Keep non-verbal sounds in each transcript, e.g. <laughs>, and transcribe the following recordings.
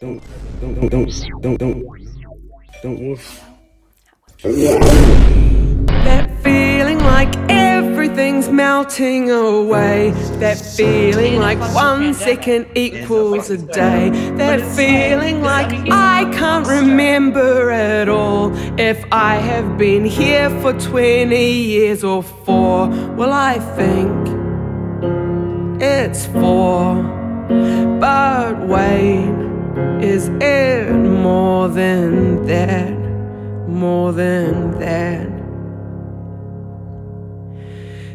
Don't, don't, don't, don't, don't, don't, don't woof. That feeling like everything's melting away. That feeling like one second equals a day. That feeling like I can't remember at all if I have been here for 20 years or four. Well, I think it's four. But wait, is it more than that? More than that?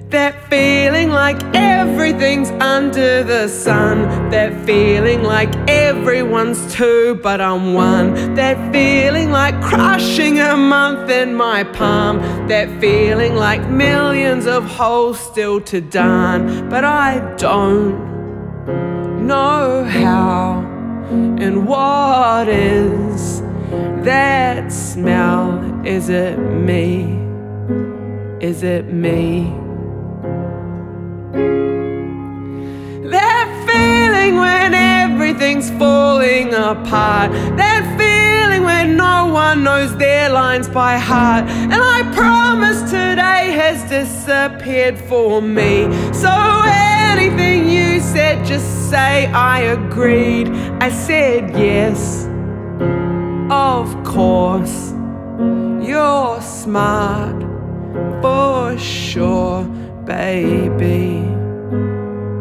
That feeling like everything's under the sun. That feeling like everyone's two, but I'm one. That feeling like crushing a month in my palm. That feeling like millions of holes still to darn, but I don't know how and what is that smell? Is it me? Is it me? That feeling when everything's falling apart. That feeling when no one knows their lines by heart. And I promise today has disappeared for me. So anything you said, just say I agreed. I said yes. Of course, you're smart for sure, baby,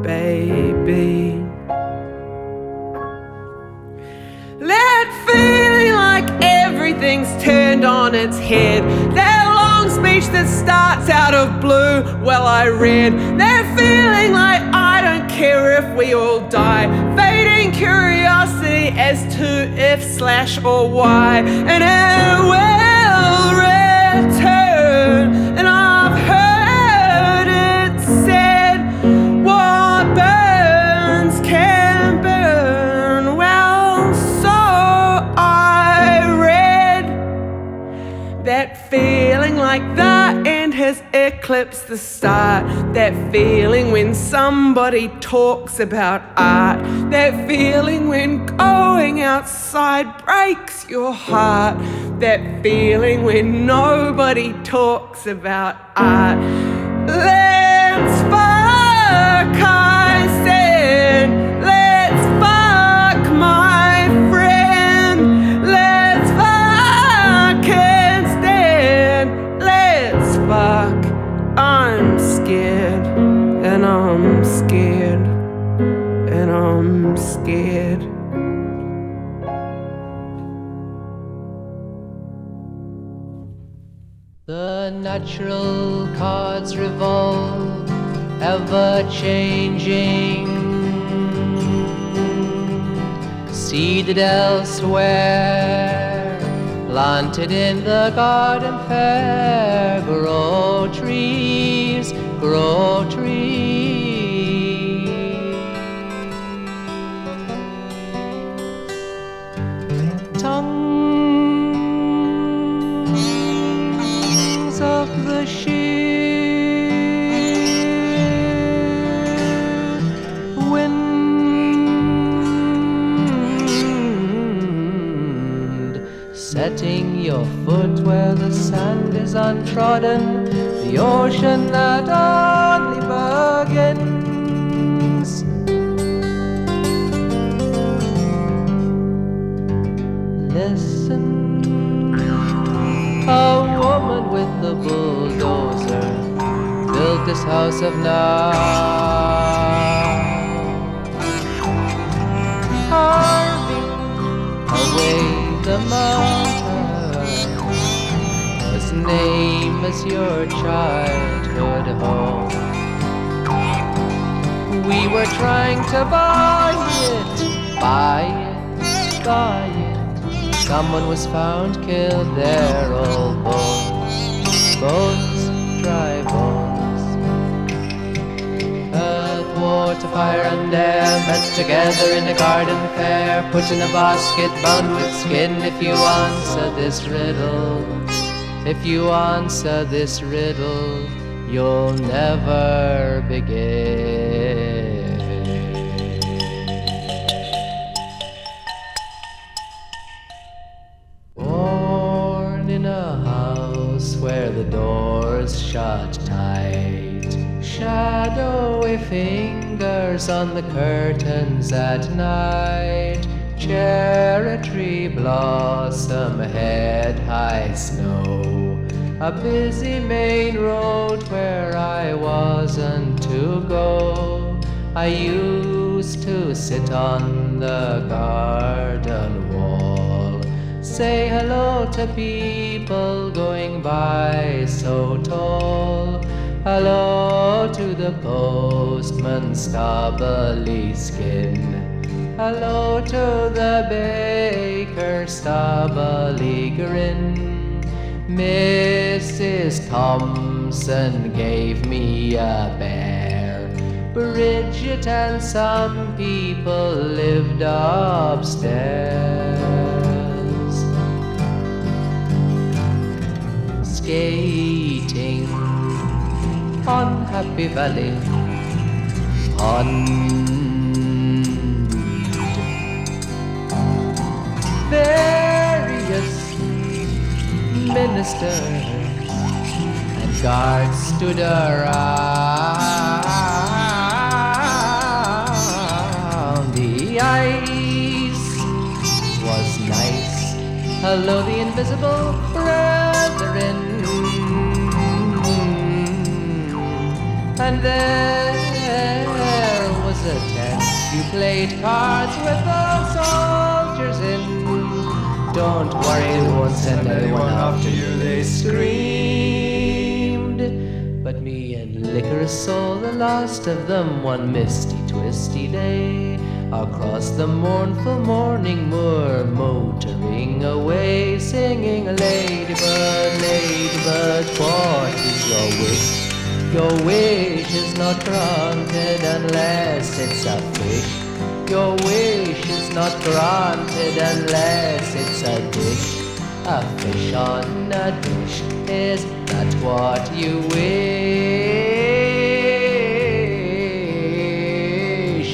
baby. That feeling like everything's turned on its head. That speech that starts out of blue, well, I read. they're feeling like I don't care if we all die. Fading curiosity as to if slash or why. And it will. Like the end has eclipsed the start. That feeling when somebody talks about art. That feeling when going outside breaks your heart. That feeling when nobody talks about art. Let's The natural cards revolve, ever changing. Seeded elsewhere, planted in the garden fair. Grow trees, grow trees. Setting your foot where the sand is untrodden, the ocean that only begins. Listen, a woman with the bulldozer built this house of now. Carving away the as name as your childhood home. We were trying to buy it, buy it, buy it. Someone was found killed there, all bones, bones, dry bones. Earth, water, fire, and air met together in a garden fair, put in a basket bound with skin. If you answer this riddle, if you answer this riddle, you'll never begin. Born in a house where the doors shut tight, shadowy fingers on the curtains at night. Cherry tree blossom, head high snow. A busy main road where I wasn't to go. I used to sit on the garden wall. Say hello to people going by so tall. Hello to the postman, stubbly skin. Hello to the baker, stubbly grin. Mrs. Thompson gave me a bear. Bridget and some people lived upstairs. Skating on Happy Valley Pond. Various ministers and guards stood around. The ice was nice. Hello, the invisible brethren. And there was a tent. You played cards with in. Don't worry, we won't send anyone after you, they screamed. But me and Licorice saw the last of them one misty, twisty day. Across the mournful morning moor, motoring away, singing, Ladybird, Ladybird, what is your wish? Your wish is not granted unless it's a fish. Your wish is not granted unless it's a dish. A fish on a dish. Is that what you wish?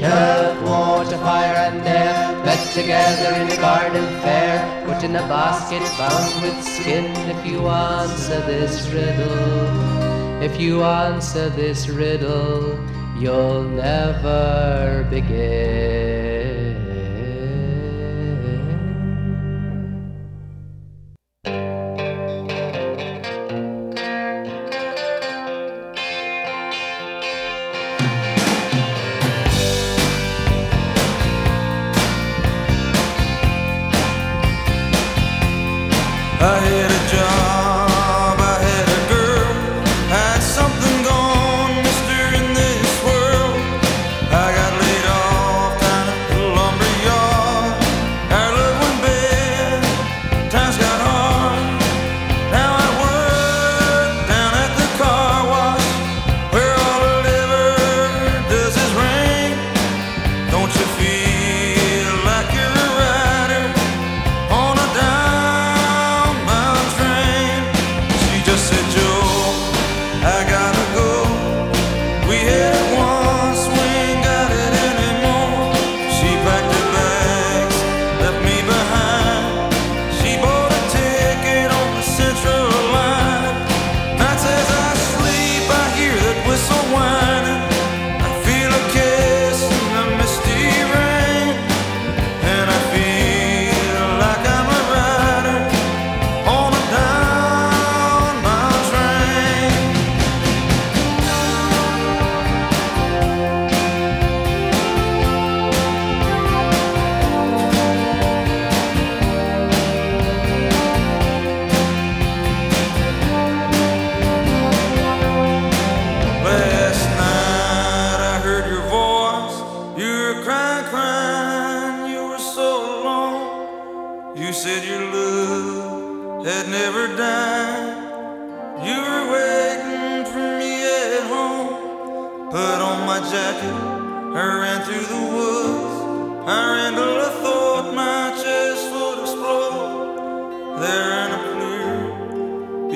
Earth, water, fire, and air met together in a garden fair. Put in a basket bound with skin if you answer this riddle. If you answer this riddle, you'll never begin.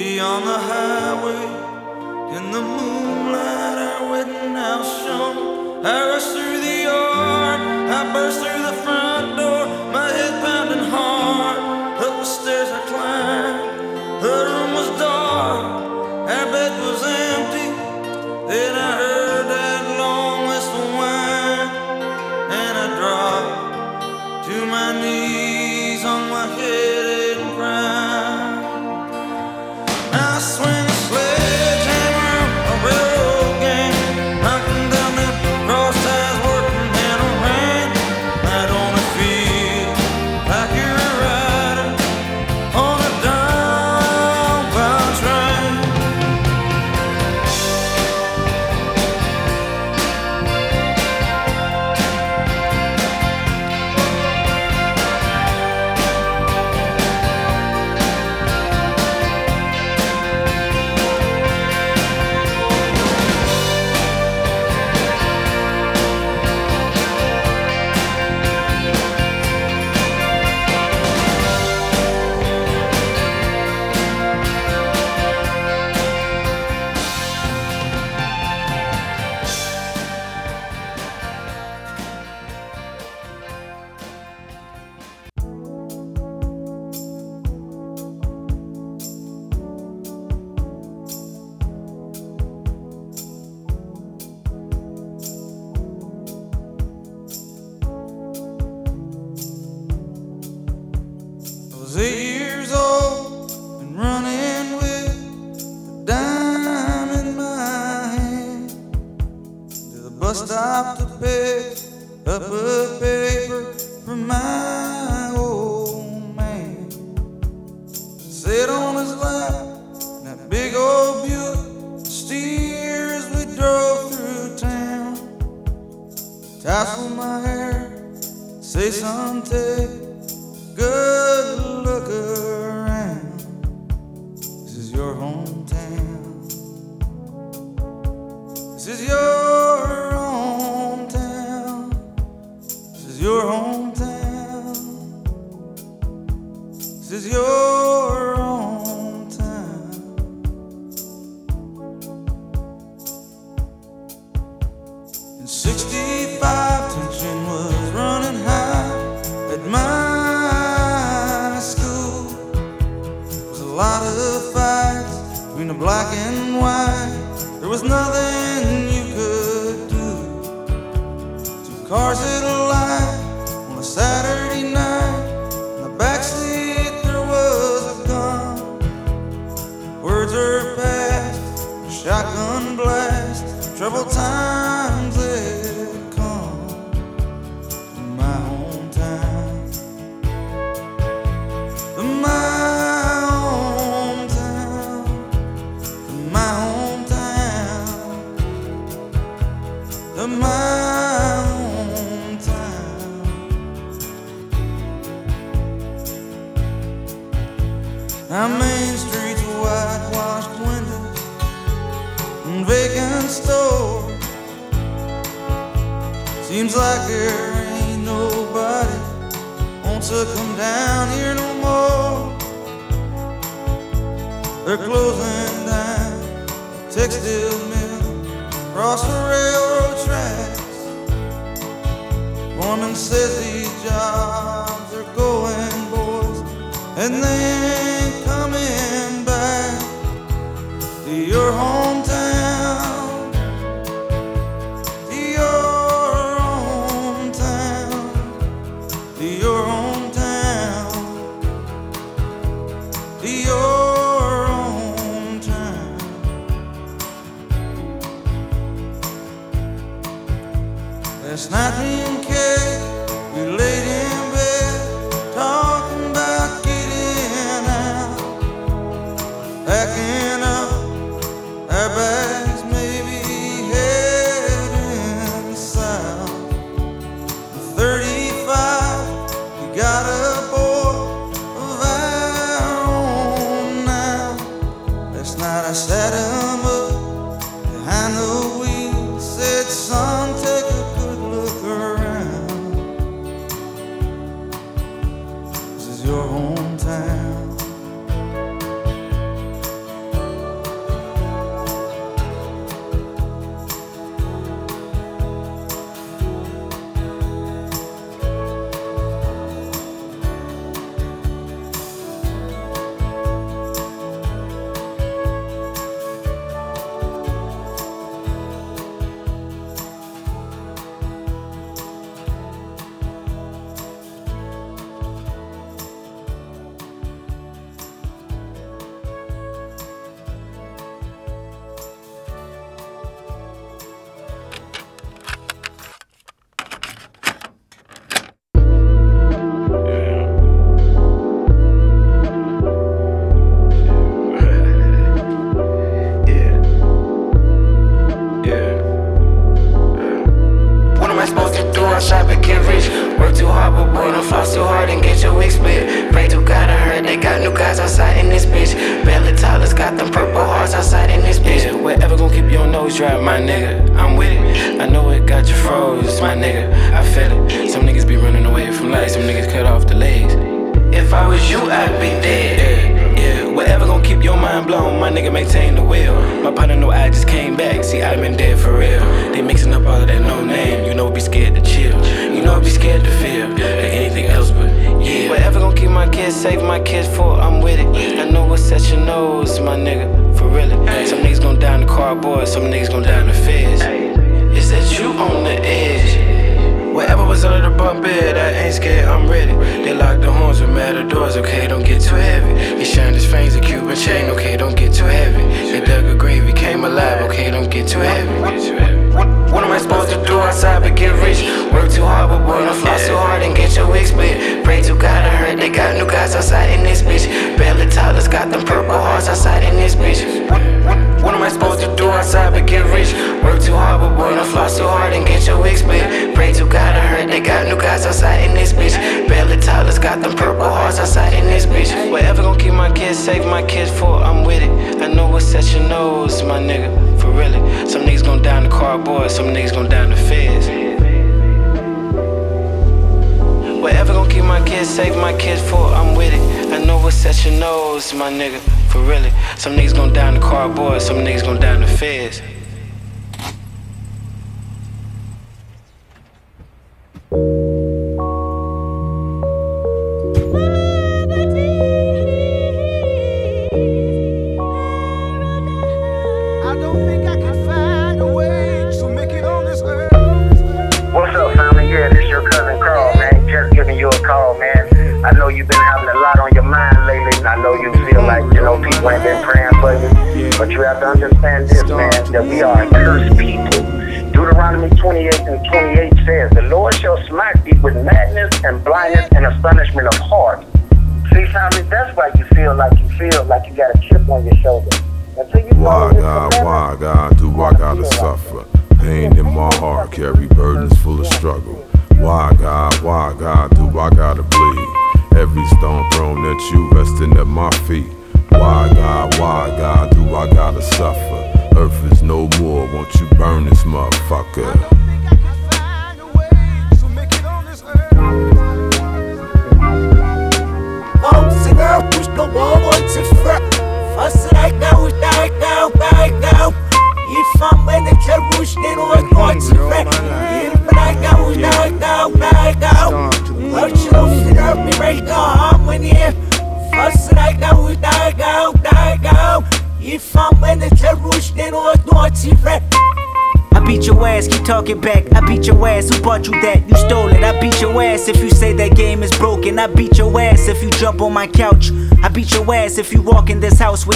Clear beyond the highway. In the moonlight, our wedding house shone. I rushed through the yard, I burst through the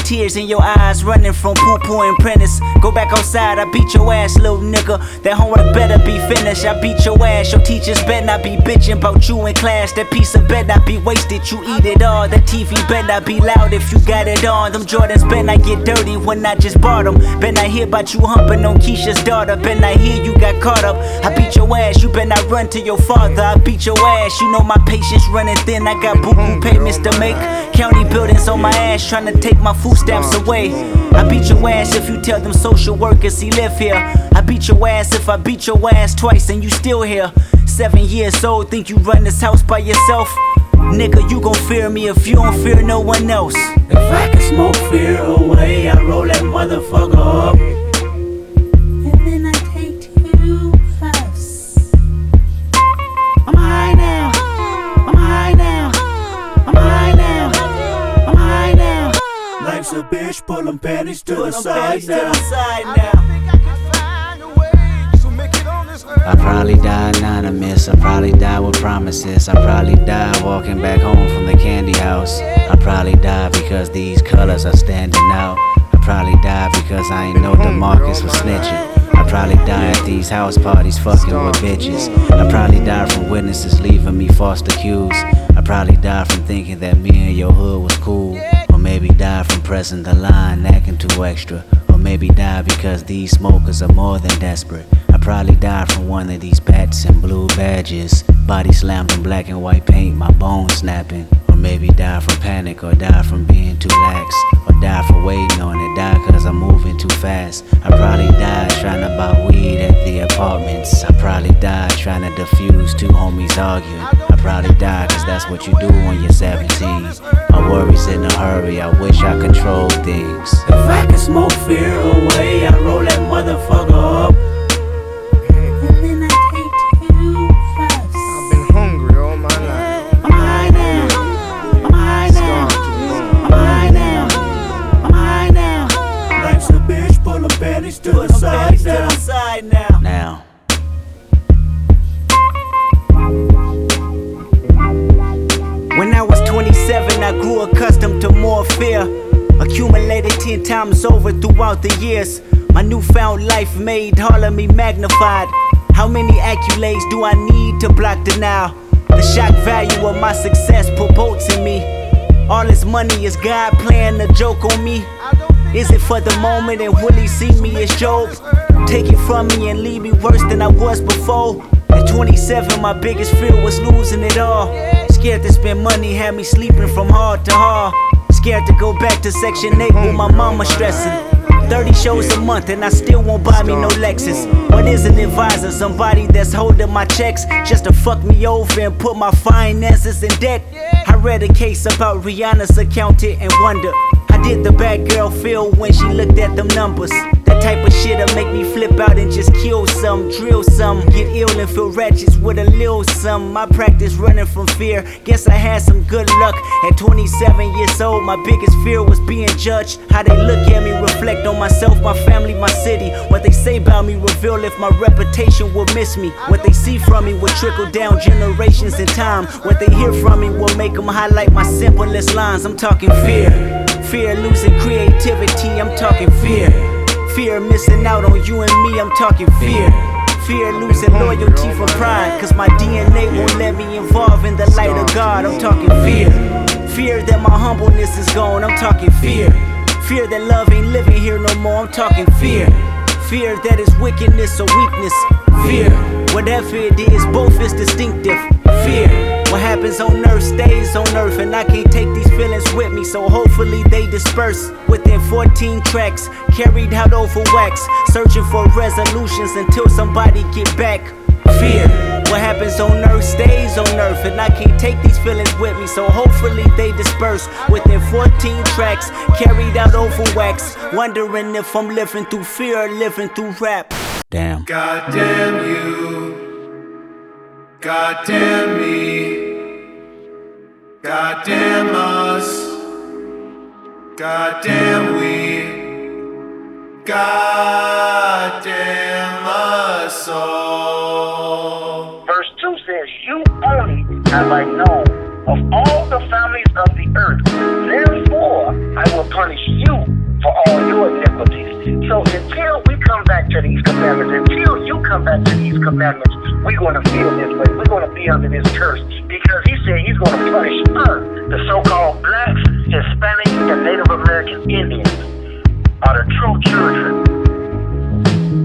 tears in your eyes, running from poo poo and prentice. Outside, I beat your ass, little nigga. That homework better be finished. I beat your ass, your teachers better not be bitching about you in class. That piece of better not be wasted, you eat it all. That TV better not be loud if you got it on. Them Jordans better not get dirty when I just bought them. Better not hear about you humping on Keisha's daughter. Better not hear you got caught up. I beat your ass, you better not run to your father. I beat your ass, you know my patience running thin. I got boo boo payments to make. County buildings on my ass trying to take my food stamps away. I beat your ass if you tell them social workers he live here. I beat your ass if I beat your ass twice and you still here. Seven years old, think you run this house by yourself? Nigga, you gon' fear me if you don't fear no one else. If I can smoke fear away, I roll that motherfucker up. Bitch, pull them panties to the side now. think I can find a way to make it on. I probably die anonymous. I probably die with promises. I probably die walking back home from the candy house. I probably die because these colors are standing out. I probably die because I ain't know the DeMarcus was snitching. I probably die at these house parties fucking with bitches. I probably die from witnesses leaving me foster cues. I probably die from thinking that me and your hood was cool. Or maybe die from pressing the line, acting too extra. Or maybe die because these smokers are more than desperate. I probably die from one of these bats and blue badges. Body slammed in black and white paint, my bones snapping. Or maybe die from panic, or die from being too lax. Or die for waiting on it, die cause I'm moving too fast. I probably died trying to buy weed at the apartments. I probably died trying to defuse two homies arguing. I probably died cause that's what you do when you're 17. My worries in a hurry, I wish I controlled things. If I could smoke fear away. I roll that motherfucker up. And then I take two puffs. I've been I grew accustomed to more fear. Accumulated 10 times over throughout the years. My newfound life made me magnified. How many accolades do I need to block denial? The shock value of my success promotes in me. All this money is God playing a joke on me. Is it for the moment and will he see me as Job? Take it from me and leave me worse than I was before. At 27, my biggest fear was losing it all. Scared to spend money, had me sleeping from hard to hard. Scared to go back to Section 8 with my mama stressing. 30 shows a month and I still won't buy me no Lexus. What is an advisor? Somebody that's holding my checks just to fuck me over and put my finances in debt. I read a case about Rihanna's accountant and wonder how did the bad girl feel when she looked at them numbers? That type of shit'll make me flip out and just kill some, drill some, get ill and feel ratchet with a little some. My practice running from fear. Guess I had some good luck. At 27 years old, my biggest fear was being judged. How they look at me, reflect on myself, my family, my city. What they say about me reveal if my reputation will miss me. What they see from me will trickle down generations in time. What they hear from me will make them highlight my simplest lines. I'm talking fear. Fear losing creativity, I'm talking fear. Fear missing out on you and me, I'm talking fear. Fear losing loyalty for pride, cause my DNA won't let me involve in the light of God, I'm talking fear. Fear that my humbleness is gone, I'm talking fear. Fear that love ain't living here no more, I'm talking fear. Fear that is wickedness or weakness. Fear, whatever it is, both is distinctive. Fear, what happens on earth stays on earth, and I can't take these feelings with me, so hopefully they disperse. Within 14 tracks, carried out over wax, searching for resolutions until somebody get back. Fear, what happens on earth stays on earth, and I can't take these feelings with me, so hopefully they disperse. Within 14 tracks, carried out over wax, wondering if I'm living through fear or living through rap. Damn. God damn you. God damn me. God damn us. God damn we. God damn us all. Verse 2 says, You only have I known of all the families of the earth. Therefore, I will punish you for all your iniquities. So until we come back to these commandments, until you come back to these commandments, we're going to feel this way. We're going to be under this curse because he said he's going to punish us, the so-called blacks, Hispanics, and Native American Indians are the true children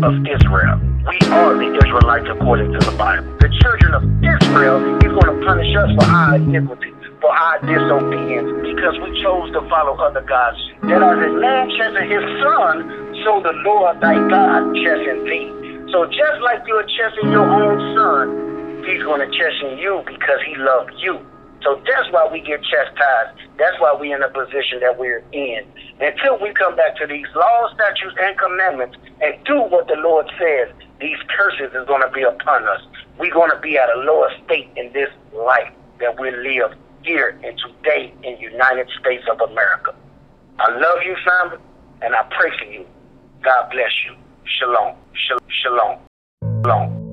of Israel. We are the Israelites according to the Bible. The children of Israel, he's going to punish us for our iniquity, for our disobedience, because we chose to follow other gods. That as a man chasing his son, so the Lord thy God chasing thee. So just like you're chasing your own son, he's going to chasten you because he loved you. So that's why we get chastised. That's why we're in the position that we're in. Until we come back to these laws, statutes, and commandments and do what the Lord says, these curses is going to be upon us. We're going to be at a lower state in this life that we live here and today in United States of America. I love you, family, and I pray for you. God bless you. Shalom. Shal- Shalom. Shalom.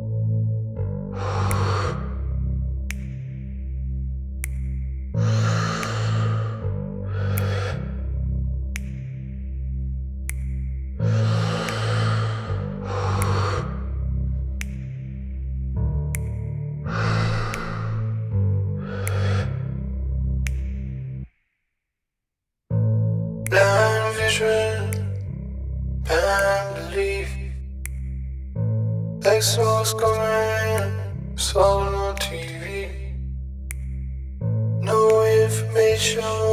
Exhaust going, saw on TV. No information,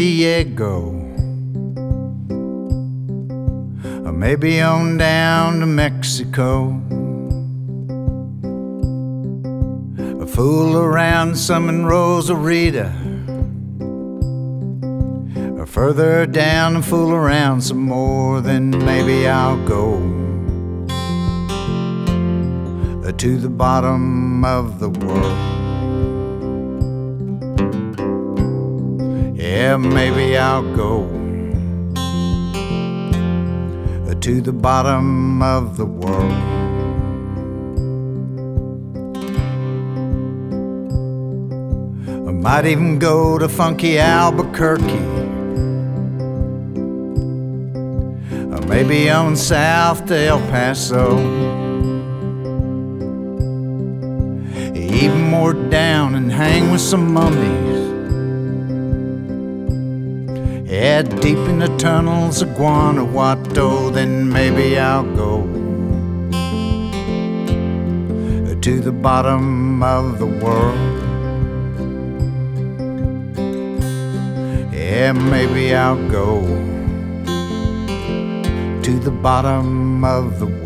Diego. Or maybe on down to Mexico. Or fool around some in Rosarita. Or further down and fool around some more, then maybe I'll go to the bottom of the Yeah, maybe I'll go to the bottom of the world. I might even go to funky Albuquerque. Or maybe on south to El Paso. Even more down and hang with some mummies. Yeah, deep in the tunnels of Guanajuato, then maybe I'll go to the bottom of the world. Yeah, maybe I'll go to the bottom of the world.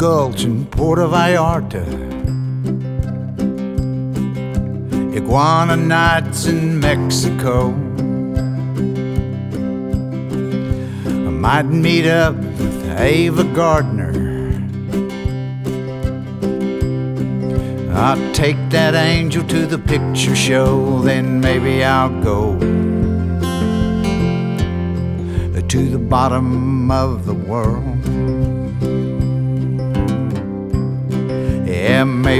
Gulch and Puerto Vallarta. iguana nights in Mexico. I might meet up with Ava Gardner. I'll take that angel to the picture show, then maybe I'll go to the bottom of the world.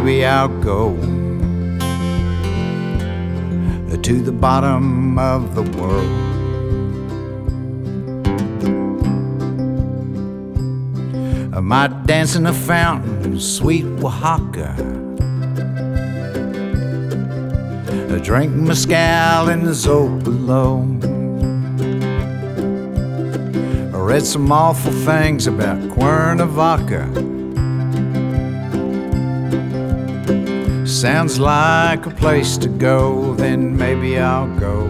Maybe I'll go to the bottom of the world. I might dance in a fountain, sweet Oaxaca. I drink mezcal in the Zocalo. I read some awful things about Cuernavaca. Sounds like a place to go, then maybe I'll go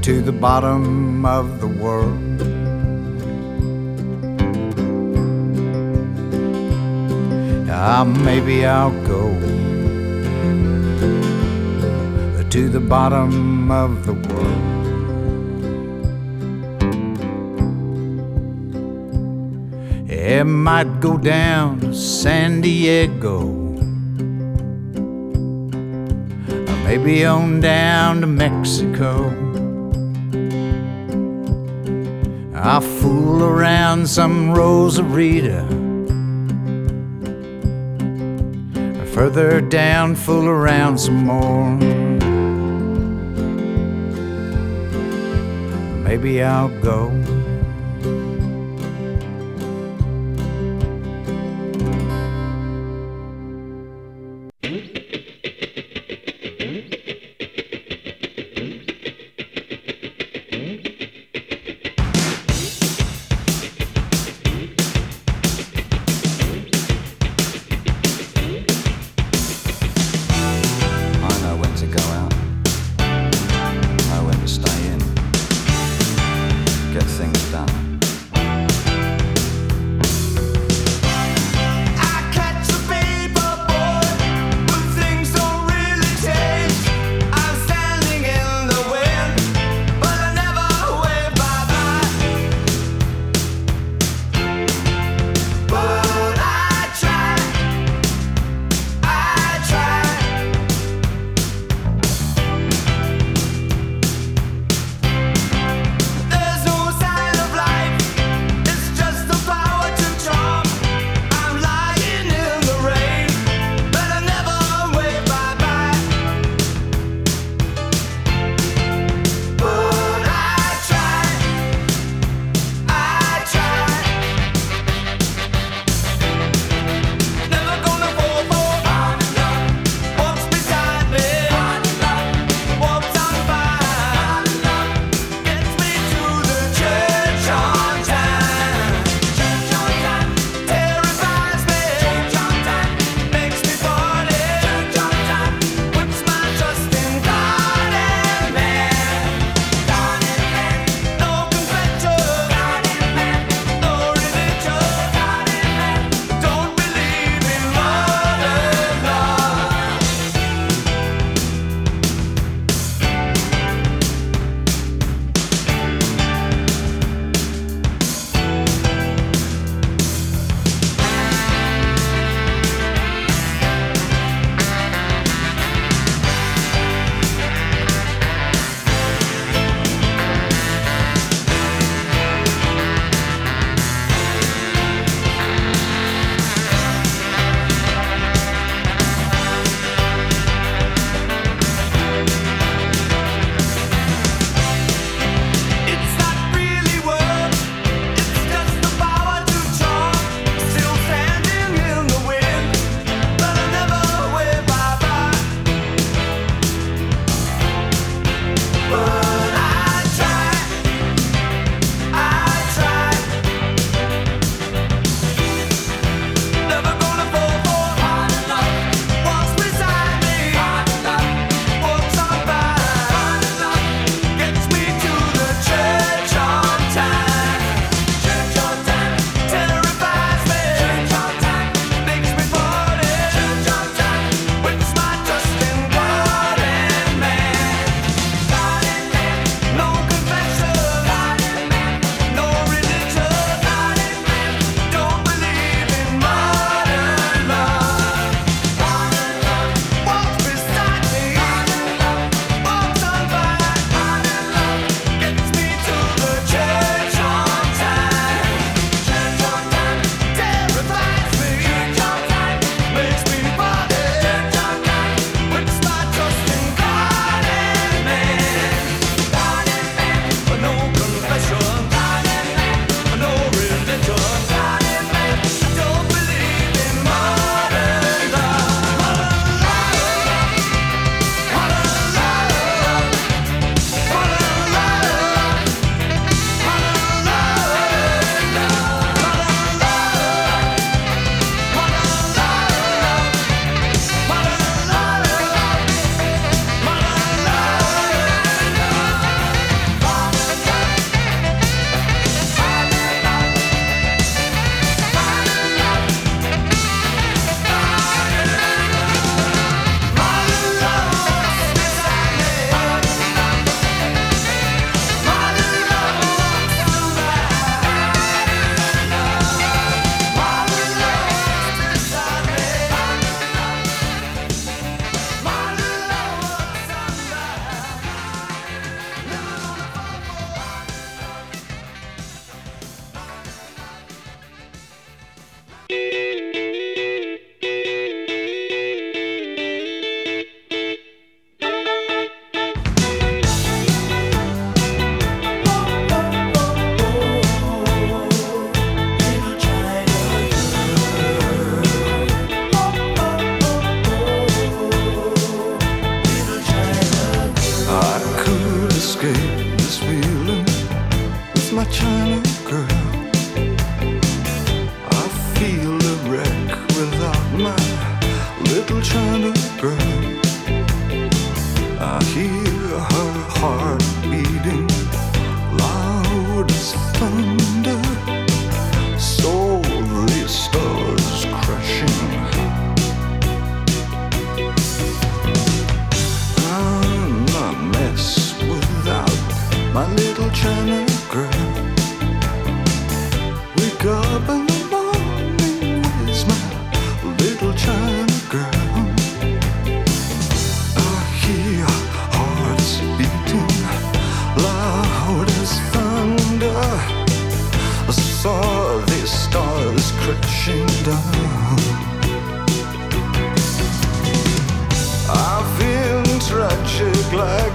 to the bottom of the world. Ah, maybe I'll go to the bottom of the might go down to San Diego. Or maybe on down to Mexico. I'll fool around some Rosarita. Further down, fool around some more. Maybe I'll go.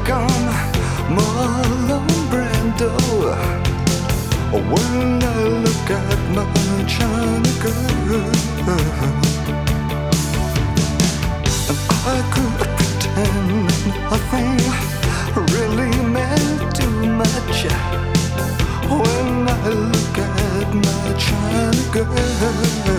become Marlon Brando. When I look at my China girl. And I could pretend nothing really meant too much When I look at my China girl.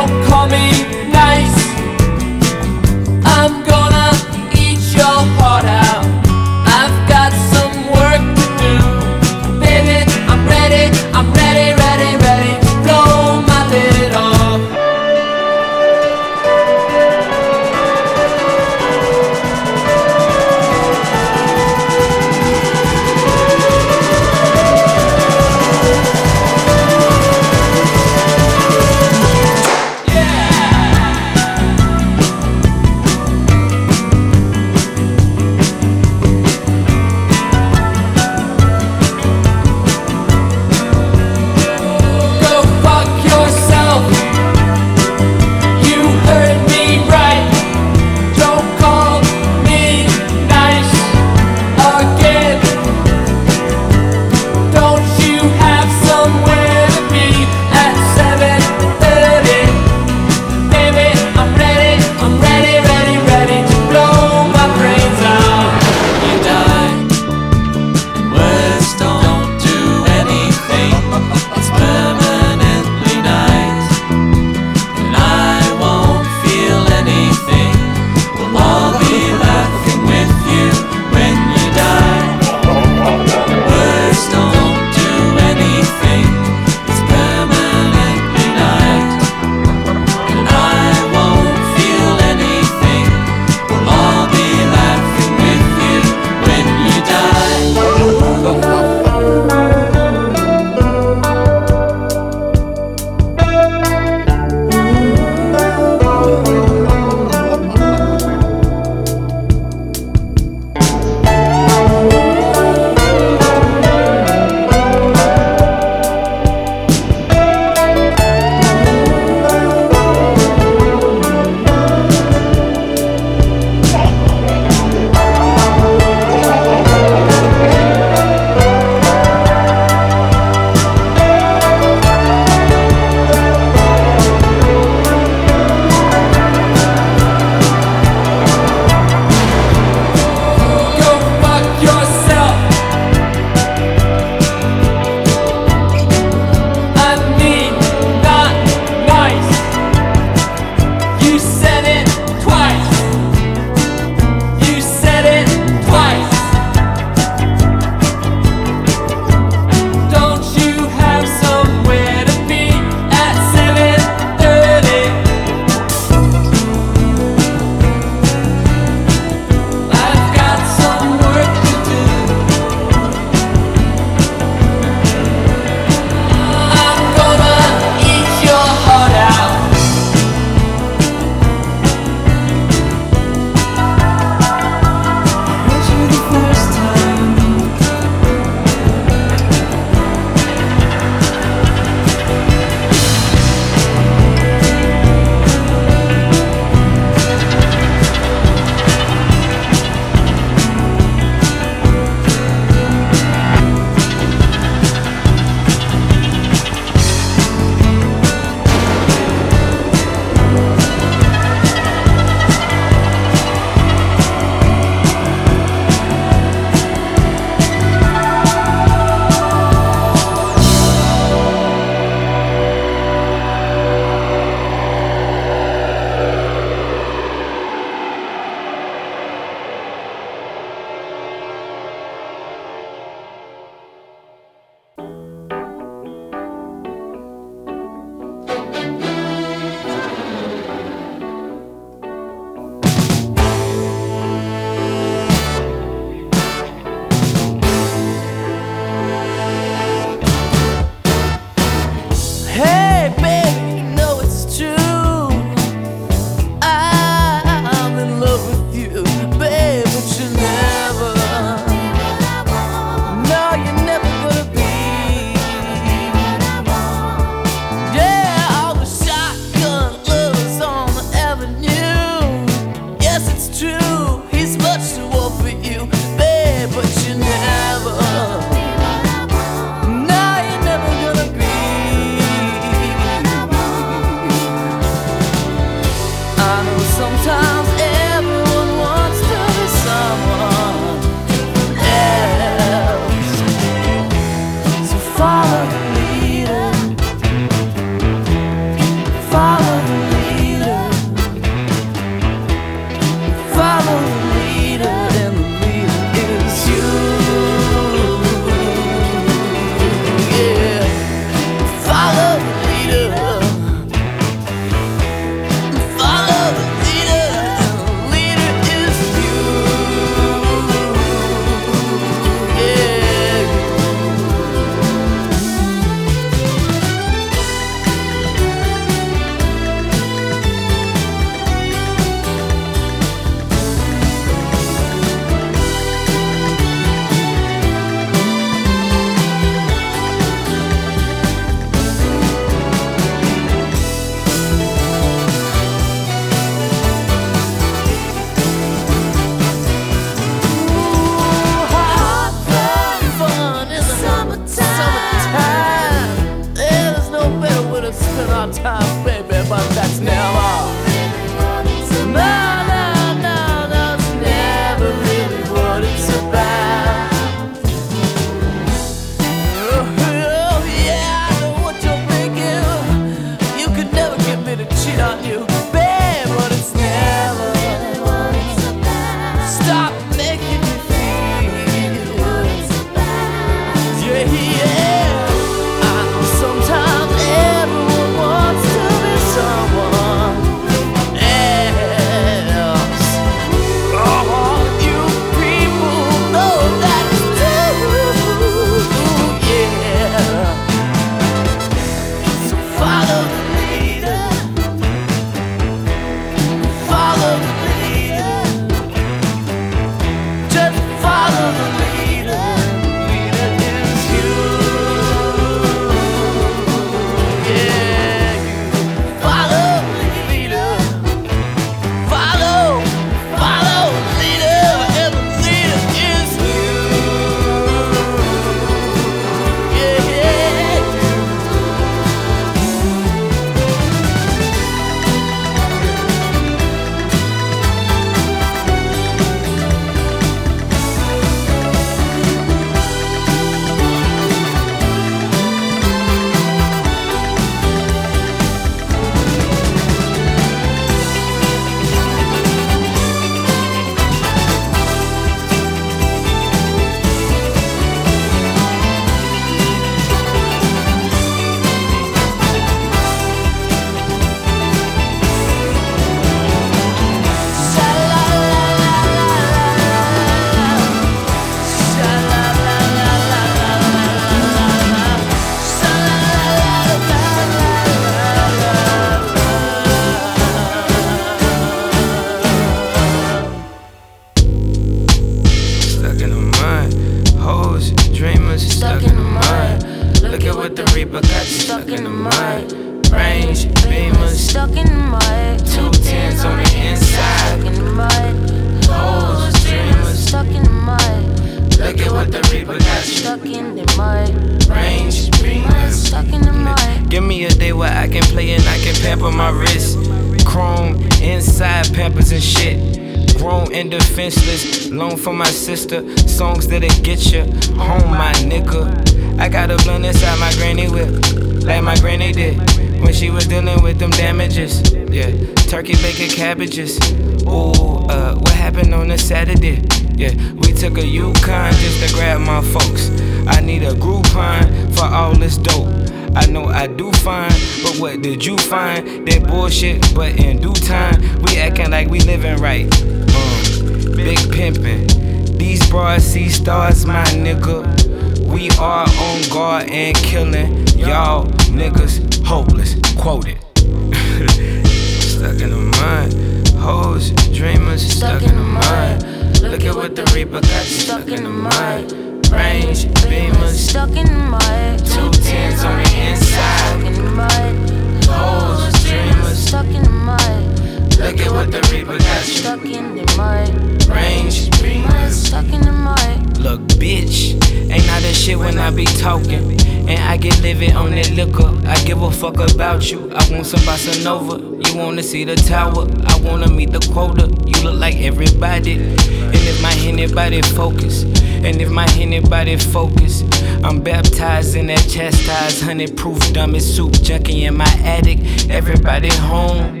see the tower, I wanna meet the quota. You look like everybody. And if my anybody focus, and if my anybody focus, I'm baptized in that chastised, honey proof, dumbest soup junkie in my attic. Everybody home,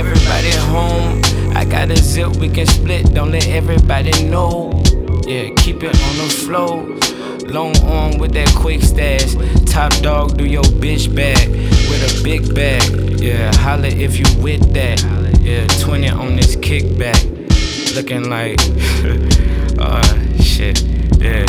everybody home. I got a zip we can split, don't let everybody know. Yeah, keep it on the flow. Long arm with that quick stash. Top dog, do your bitch bag with a big bag. Yeah, holla if you with that. Yeah, 20 on this kickback. Looking like, <laughs> uh, shit, yeah.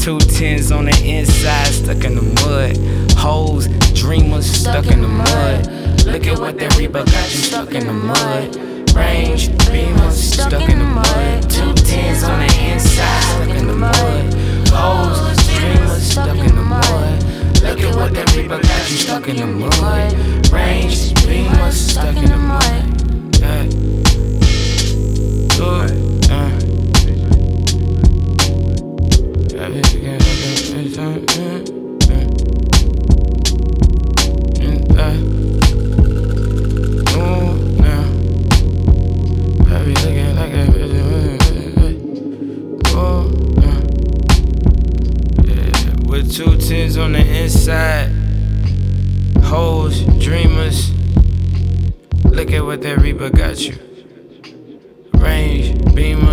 Two tens on the inside, stuck in the mud. Hoes, dreamers, stuck, stuck in the mud. mud. Look at what that Reebok got you stuck in the mud. Range, beamers, stuck, stuck in the mud. Two tens on the inside, stuck in the mud. Hoes, dreamers, stuck in the mud. Look at what that paper got you stuck in the mud. Range, beam us stuck in the mud. Yeah. Good. inside. Hoes, dreamers. Look at what that Reaper got you. Range, beamer.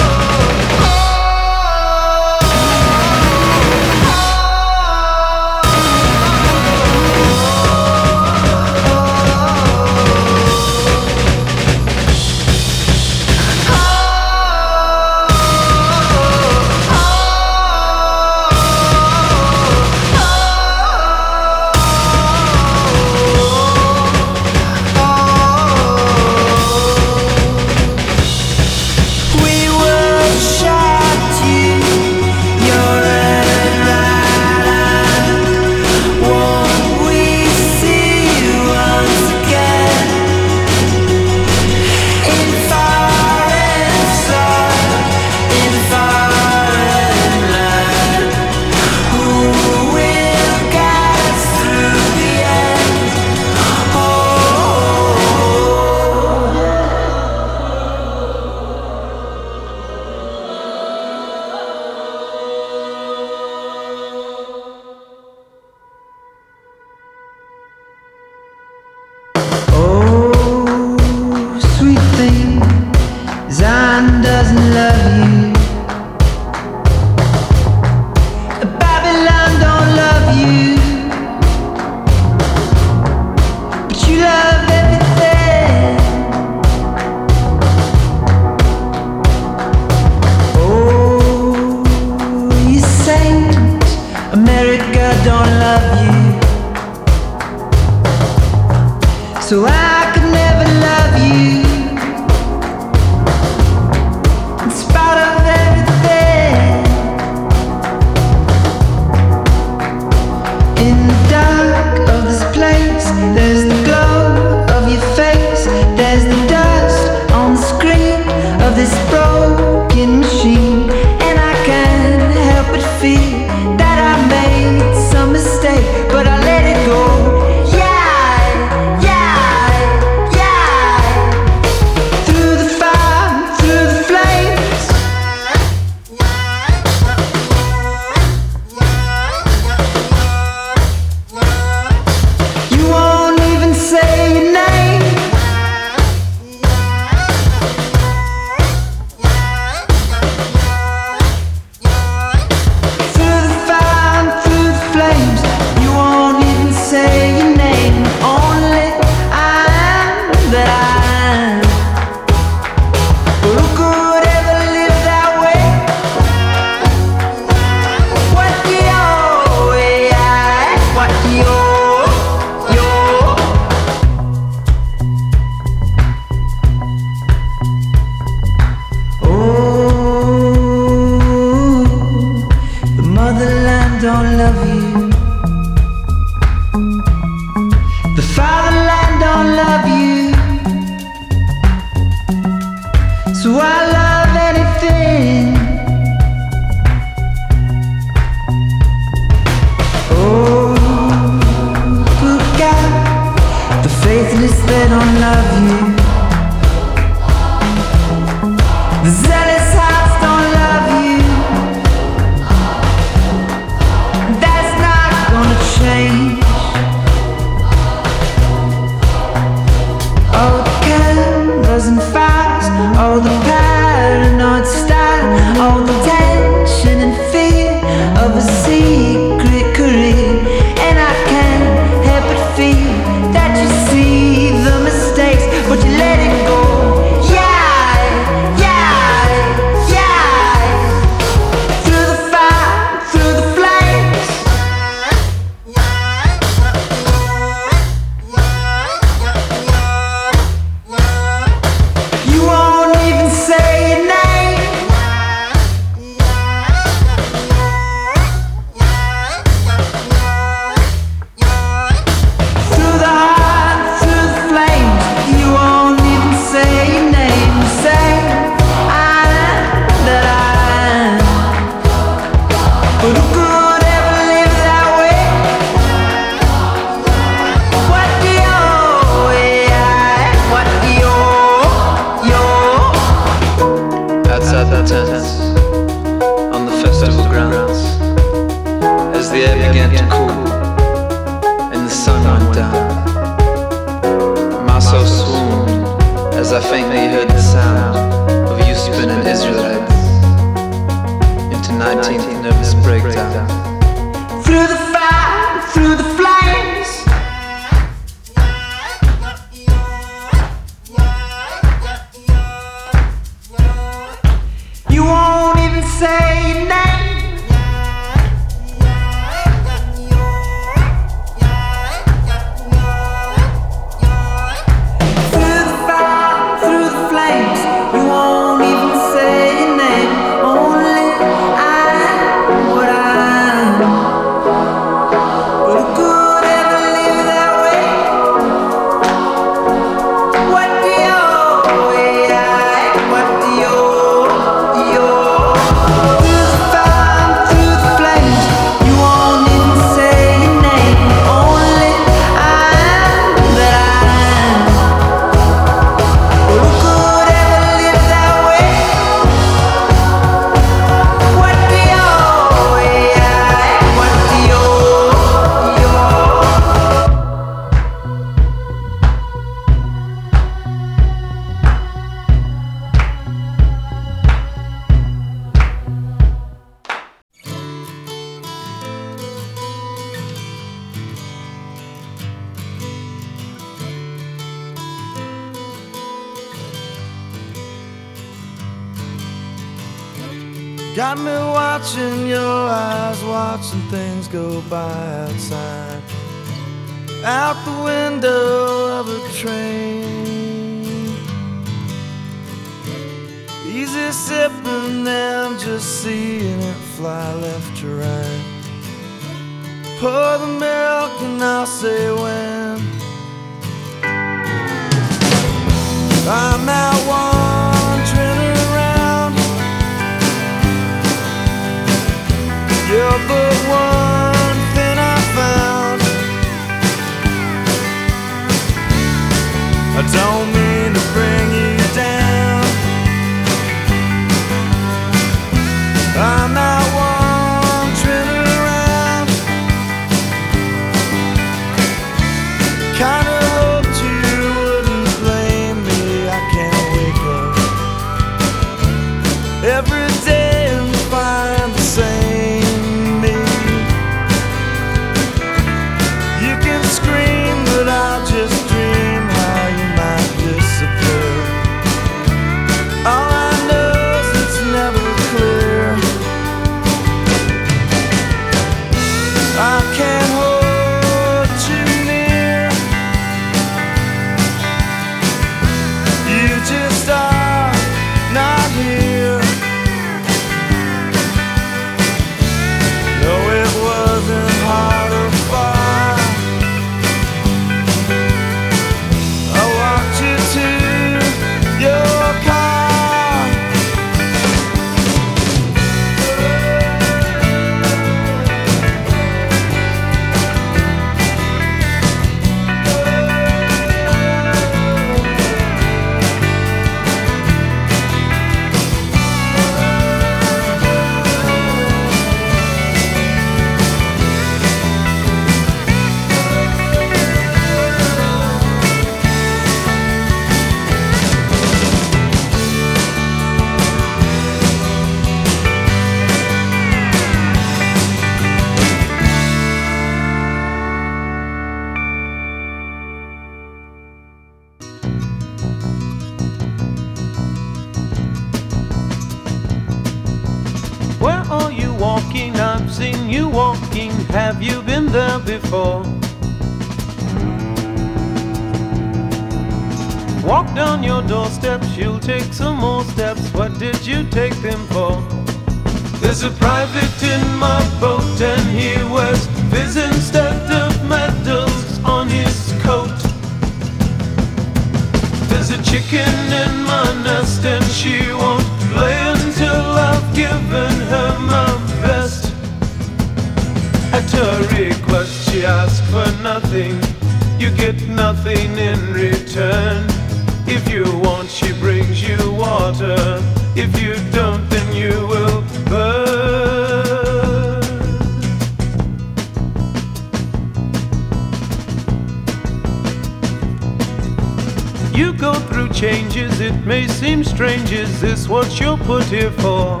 so pitiful.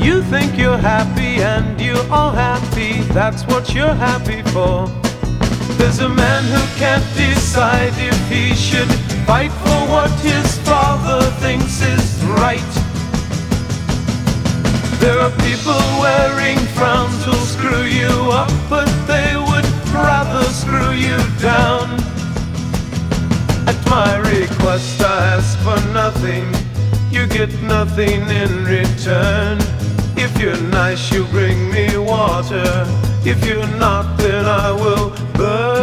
You think you're happy and you're all happy, that's what you're happy for. There's a man who can't decide if he should fight for what his father thinks is right. There are people wearing frowns who'll screw you up, but they would rather screw you down my request, I ask for nothing. You get nothing in return. If you're nice, you bring me water. If you're not, then I will burn.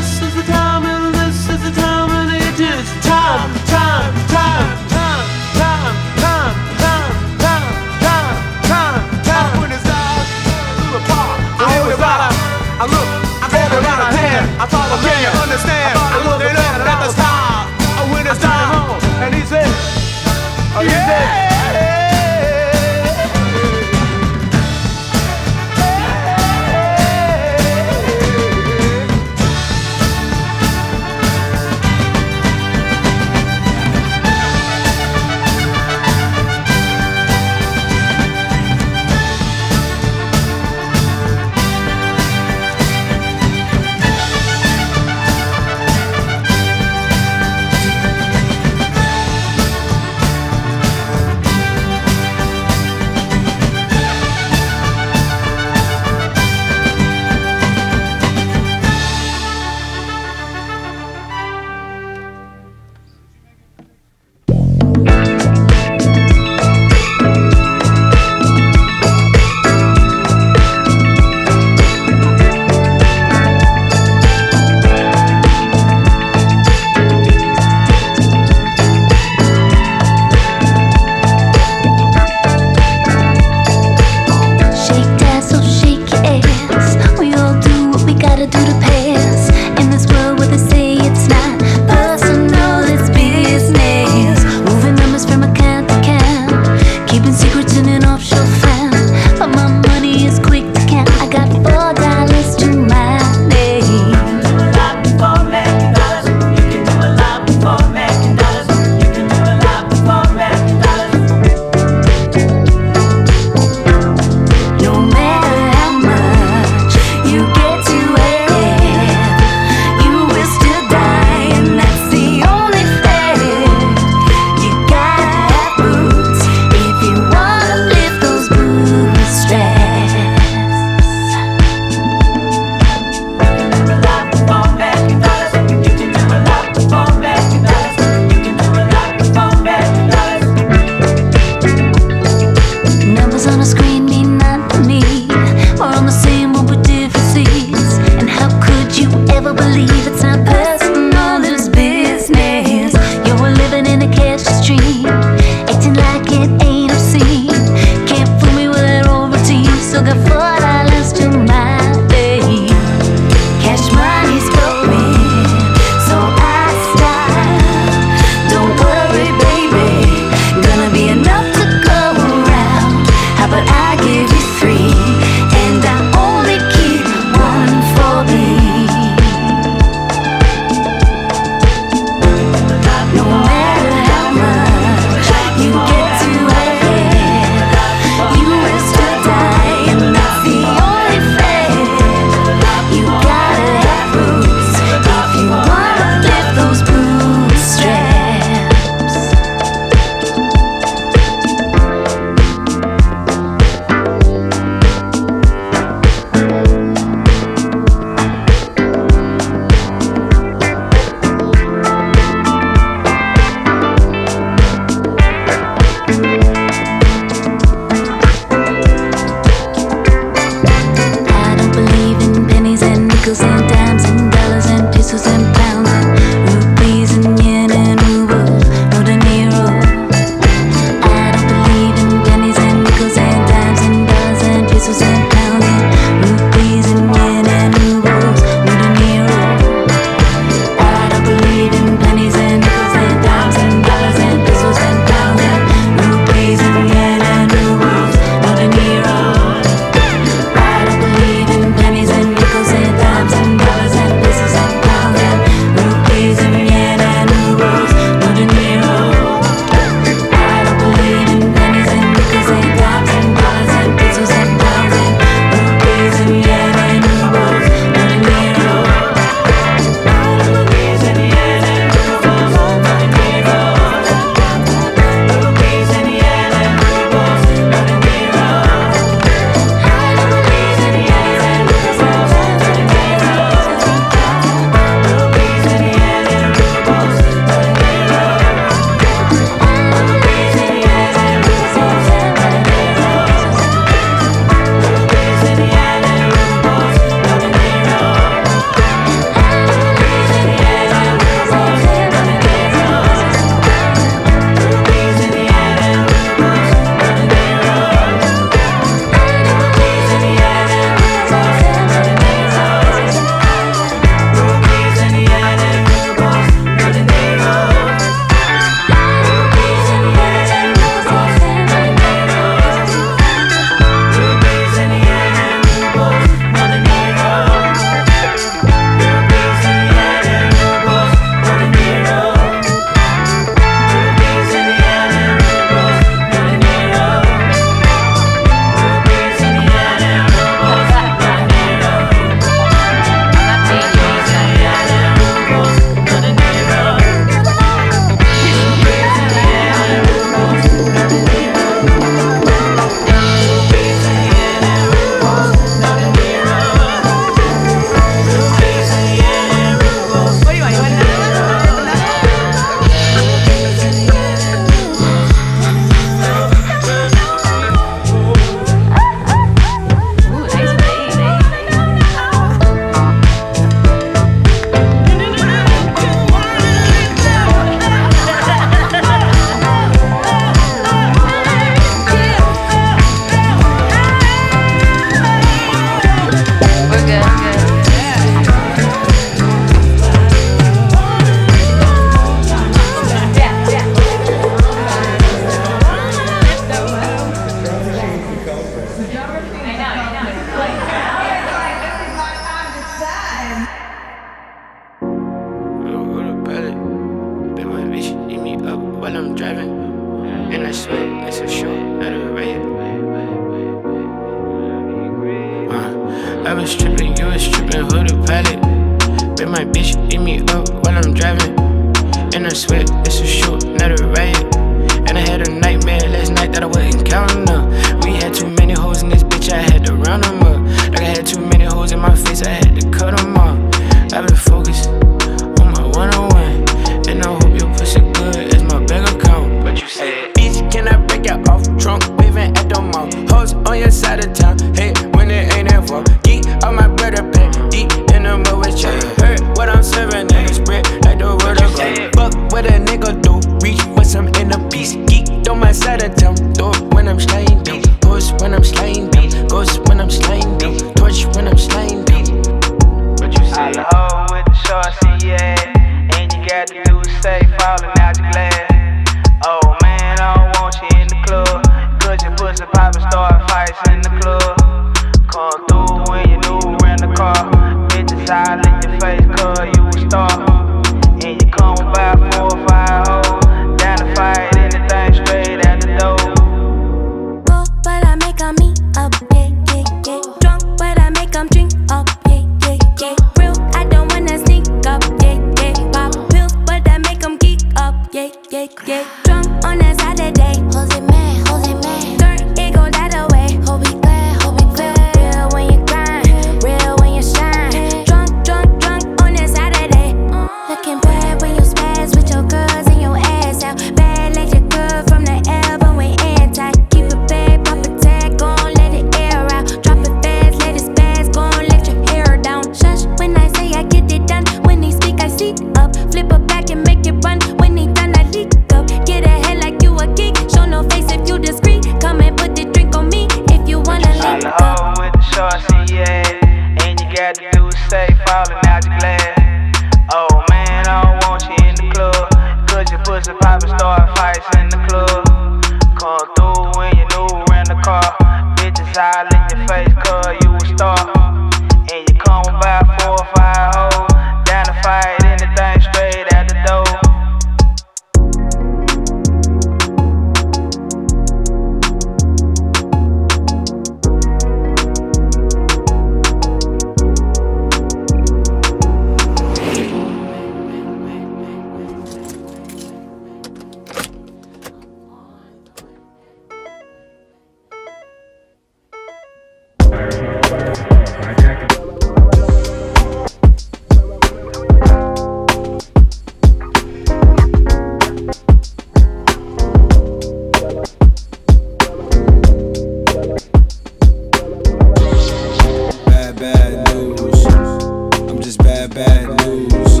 luz.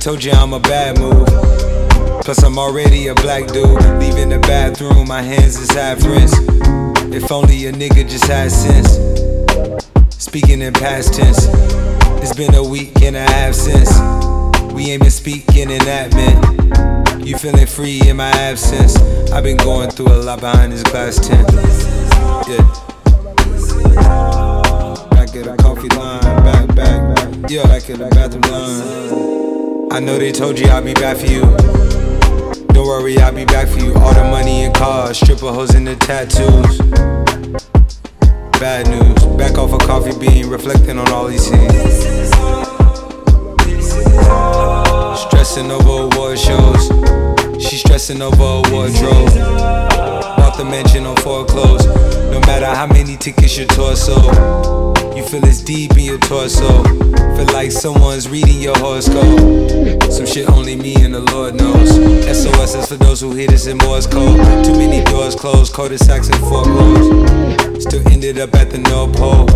Told you I'm a bad move. Plus, I'm already a black dude. Leaving the bathroom, my hands is half rinsed. If only a nigga just had sense. Speaking in past tense, it's been a week and a half since we ain't been speaking in that man. You feeling free in my absence? I've been going through a lot behind this glass tent. Yeah. Back at the coffee line, back, back, back. Yeah, back at the bathroom line. I know they told you I'll be back for you. Don't worry, I'll be back for you. All the money and cars, stripper hoes and the tattoos. Bad news. Back off a coffee bean, reflecting on all these things. Stressing over award shows. She's stressing over a wardrobe the mansion on foreclosed. No matter how many tickets your torso, you feel it's deep in your torso. Feel like someone's reading your horoscope. Some shit only me and the Lord knows. SOS is for those who hear this in Morse code. Too many doors closed, cul-de-sacs and foreclosed. Still ended up at the North Pole.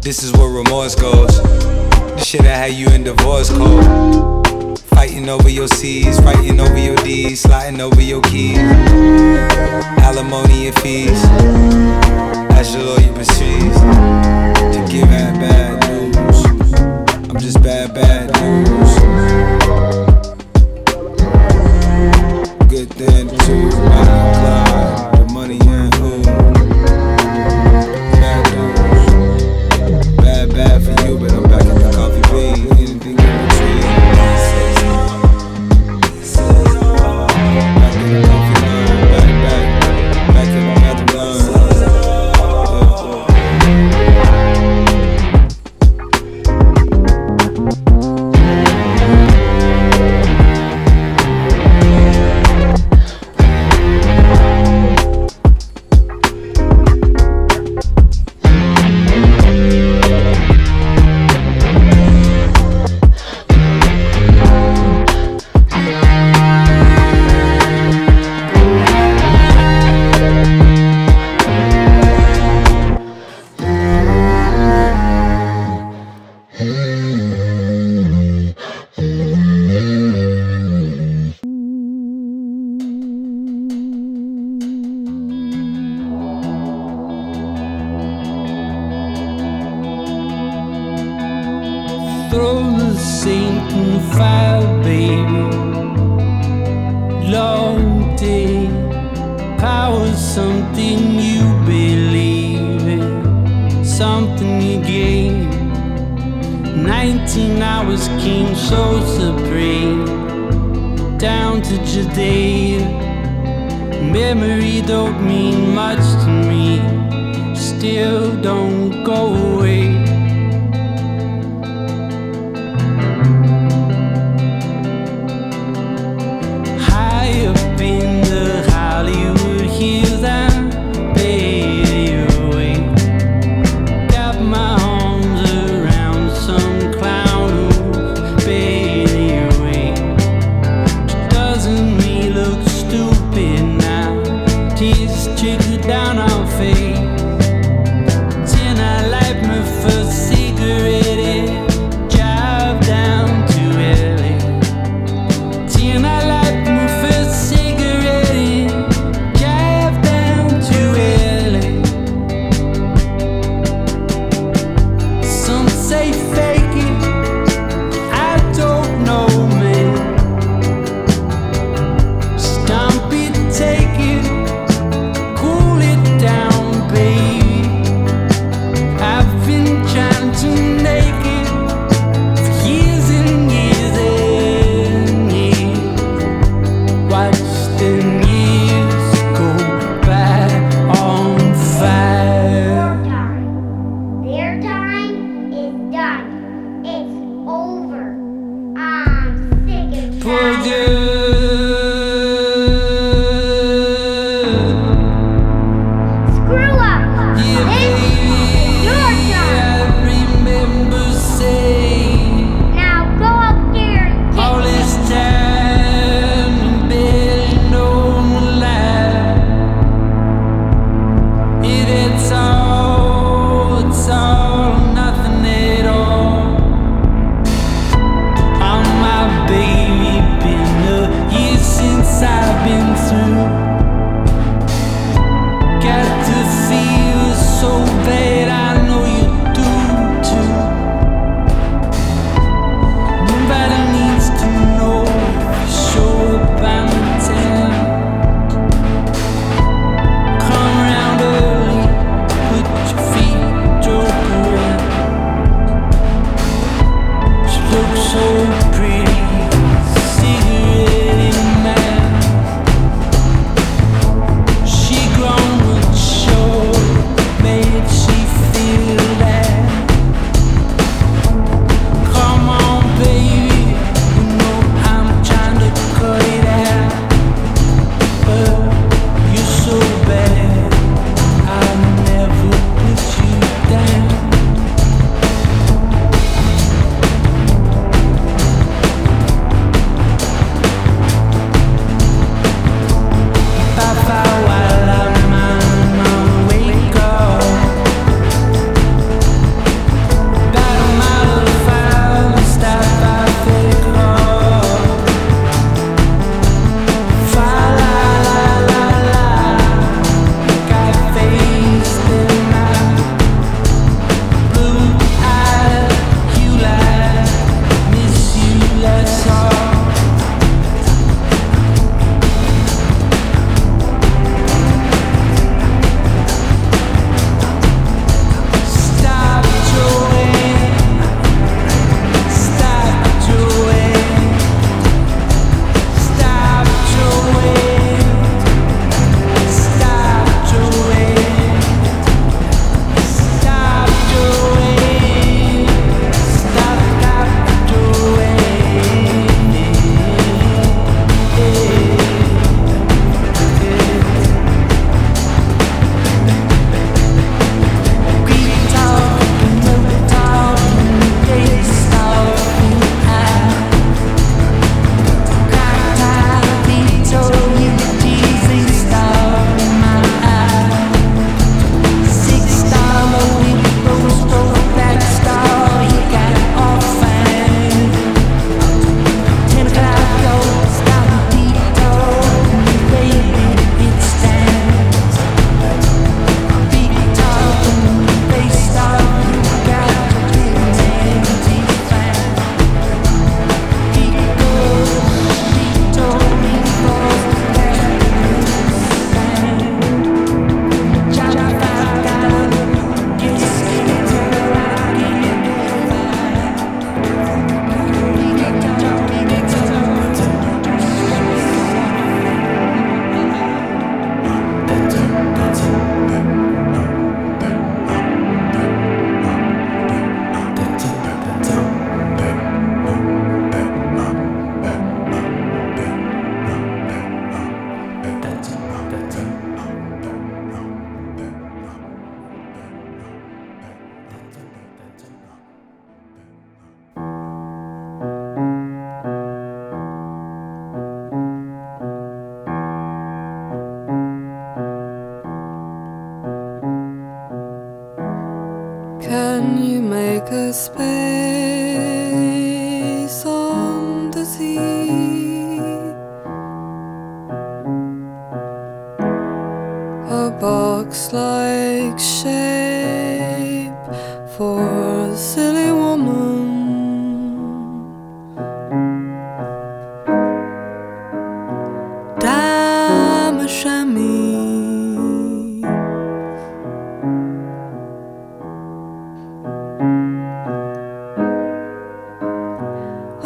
This is where remorse goes. The shit I had you in divorce code. Fighting over your C's, fighting over your D's, sliding over your keys. Alimony and fees. As your lawyer proceeds to give out bad news. I'm just bad, bad news. Good then, too.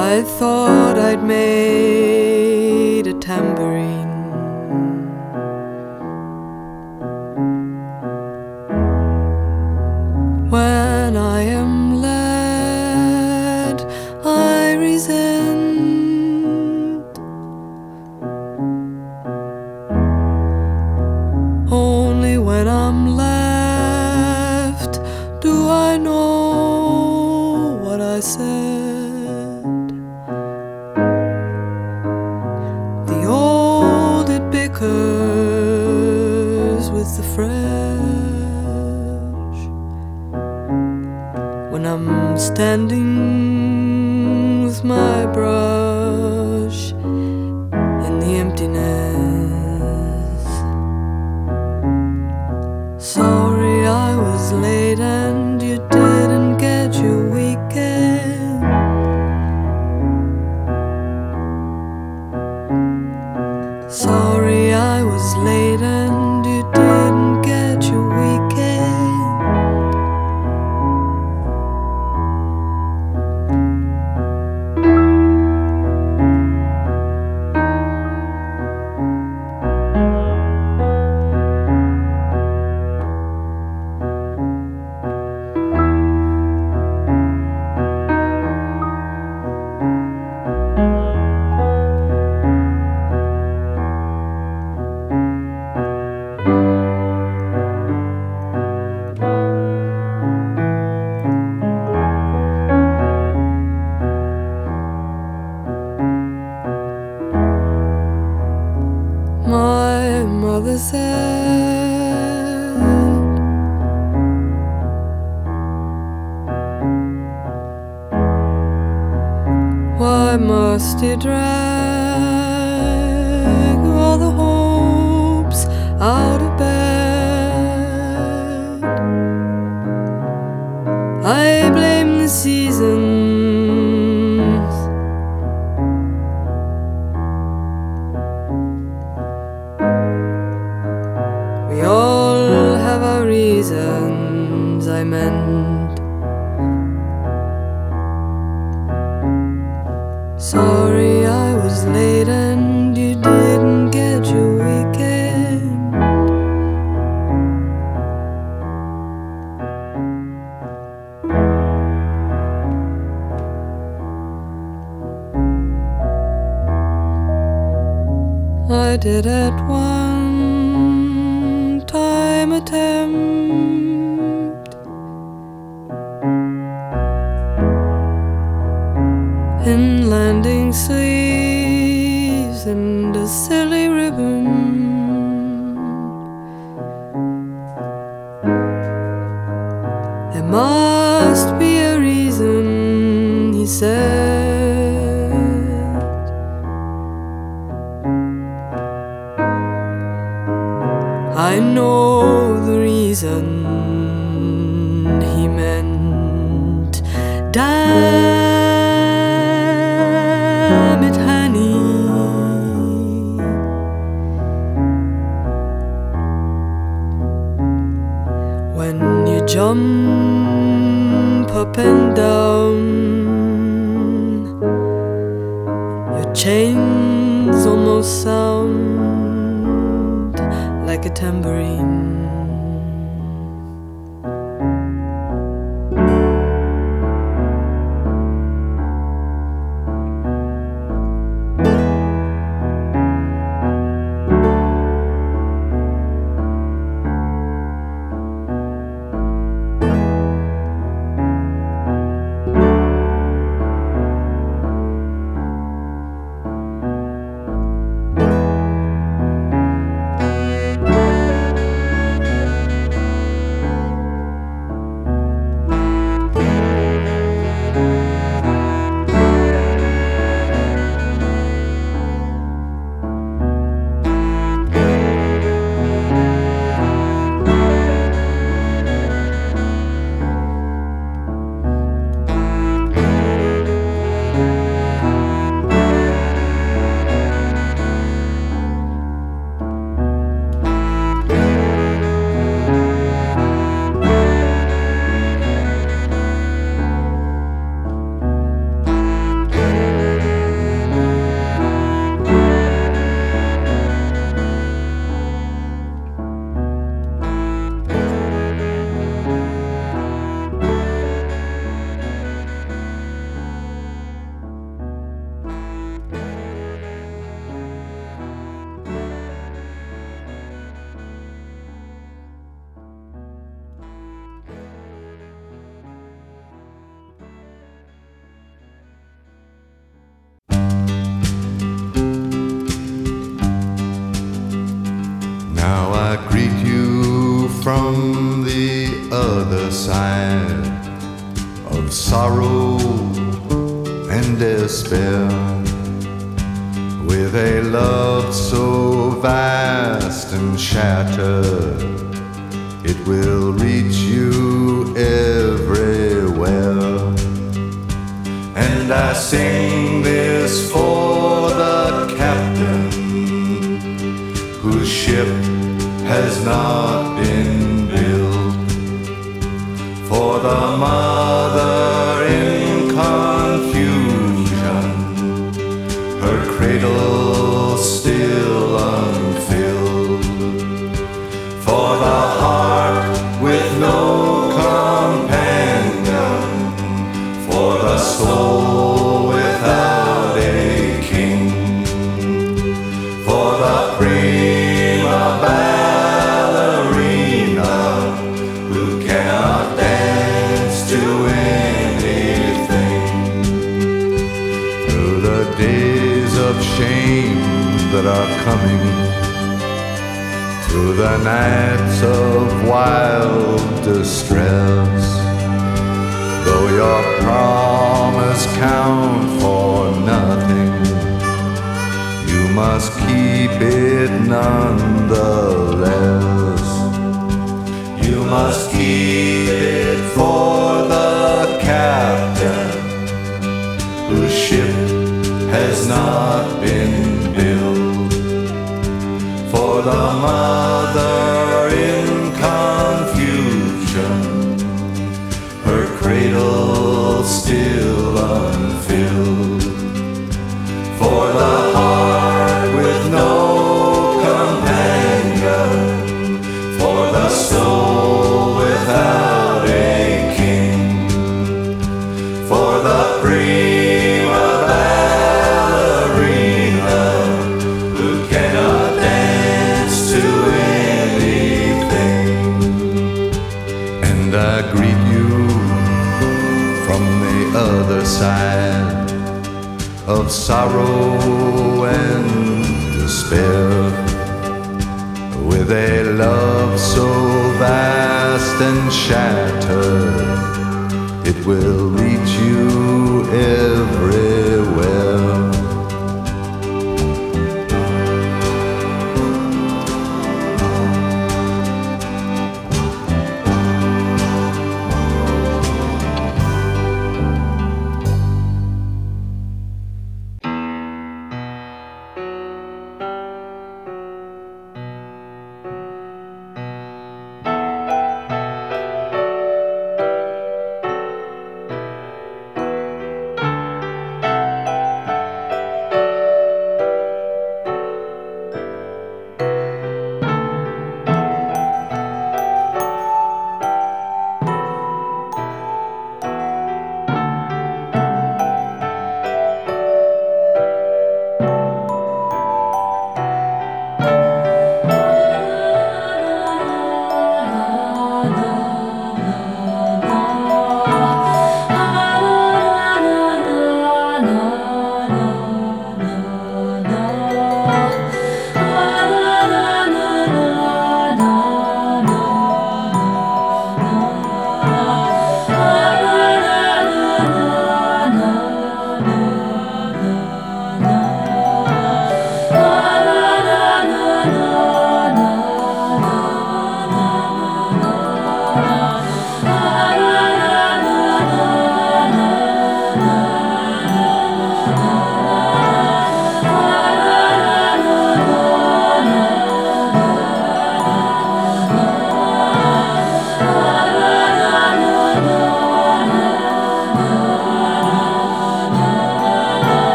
I thought I'd made a tambourine.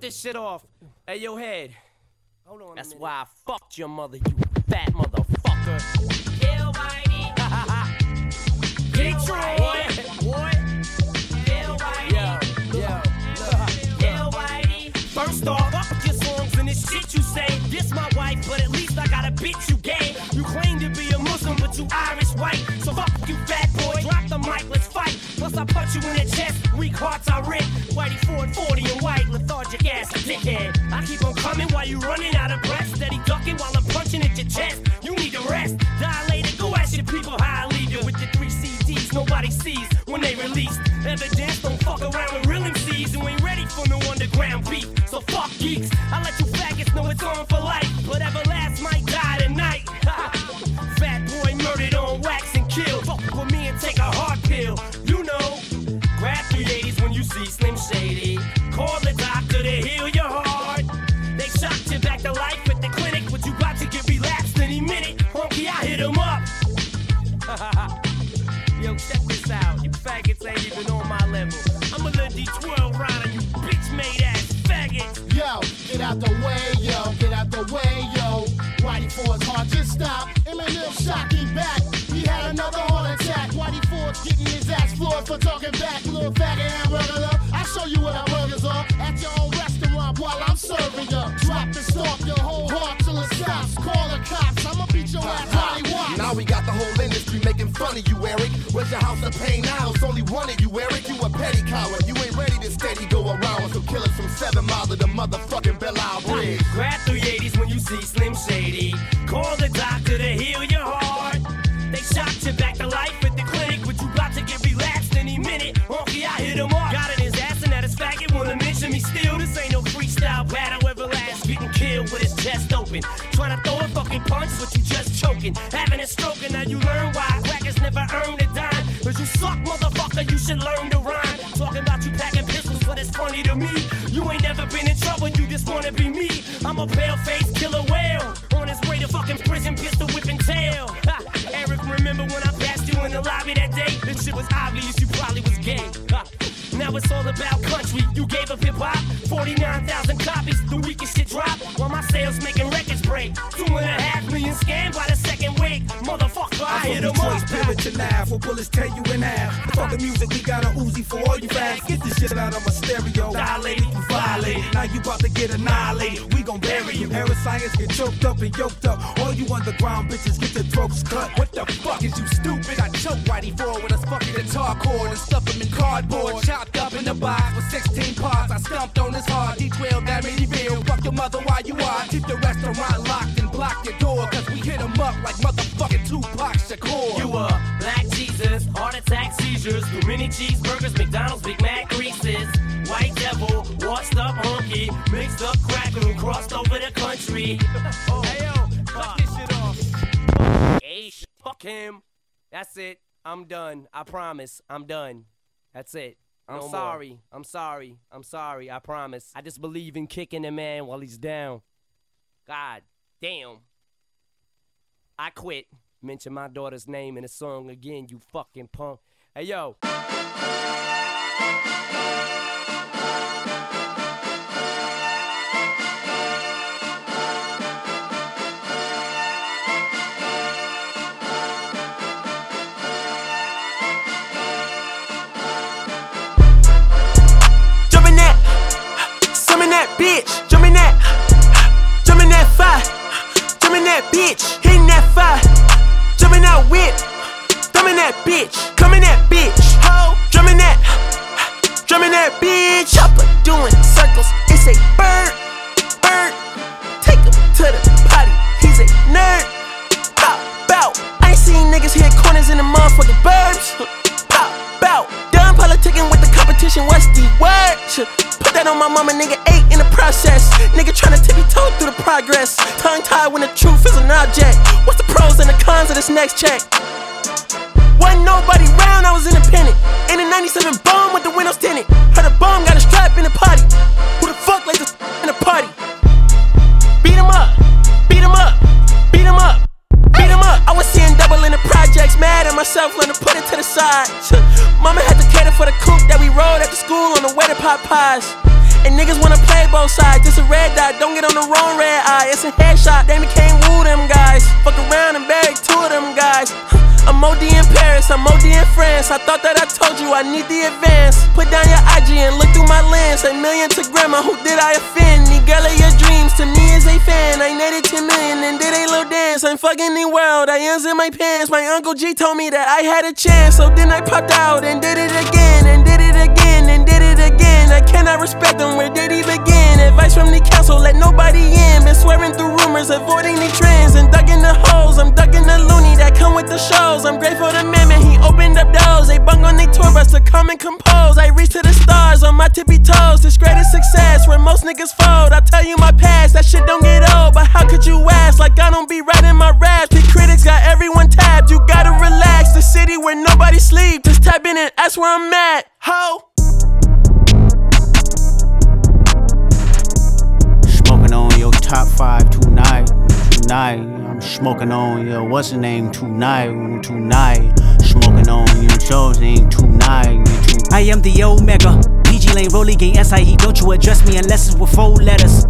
this shit off. at your head. Hold on. That's why I fucked your mother, you I promise. I'm done. That's it. I'm No more. sorry. I'm sorry. I'm sorry. I promise. I just believe in kicking a man while he's down. God damn. I quit. Mention my daughter's name in the song again, you fucking punk. Hey yo. Bitch. Jump in that, jump in that fire. Jump in that bitch, hitting that fire. Jump in that whip, thumb in that bitch. Come in that bitch, ho. Drum in that, drum in that bitch. Chopper doing circles. It's a bird, bird. Take him to the potty. He's a nerd. Pop, bout. I ain't seen niggas hit corners in the motherfucking burbs. Pop, bout. Done politicking with the competition. What's the word? Put that on my mama, nigga. Eight in the process. Nigga tryna tippy toe through the progress. Tongue tied when the truth is an object. What's the pros and the cons of this next check? Wasn't nobody round, I was independent. In a 97 bomb with the windows tinted. Heard a bomb got a strap in the party. Who the fuck like this in the party? Beat 'em up, beat 'em up, beat 'em up, beat 'em up. I was seeing double in the projects, mad at myself, learning to put it to the side. Mama had to cater for the coupe that we rode after school on the way to pot pies. And niggas wanna play both sides. This a red dot, don't get on the wrong red eye. It's a headshot, damn they became woo them guys. Fuck around and bag two of them guys. I'm OD in Paris, I'm OD in France. I thought that I told you I need the advance. Put down your IG and look through my lens. A million to grandma, who did I offend? The of your dreams to me is a fan. I netted 10 million and did a little dance. I'm fucking the world, I ends in my pants. My uncle G told me that I had a chance. So then I popped out and did it again, and did it again, and did it again. I cannot respect them, where did he begin? Advice from the council, let nobody in. Been swearing through rumors, avoiding the trends, and ducking the holes. I'm ducking the loony that come with the shows. I'm grateful to man, man, he opened up doors. They bung on their tour bus to come and compose. I reach to the stars on my tippy toes. This greatest success where most niggas fold. I tell you my past, that shit don't get old. But how could you ask? Like I don't be writing my raps. The critics got everyone tapped. You gotta relax. The city where nobody sleep. Just type in and ask where I'm at. Ho. Top five tonight, tonight. I'm smoking on your what's the name tonight, tonight. Smoking on your show's name tonight, tonight. I am the Omega. PG Lane, Rolly Gang, SIE. Don't you address me unless it's with four letters.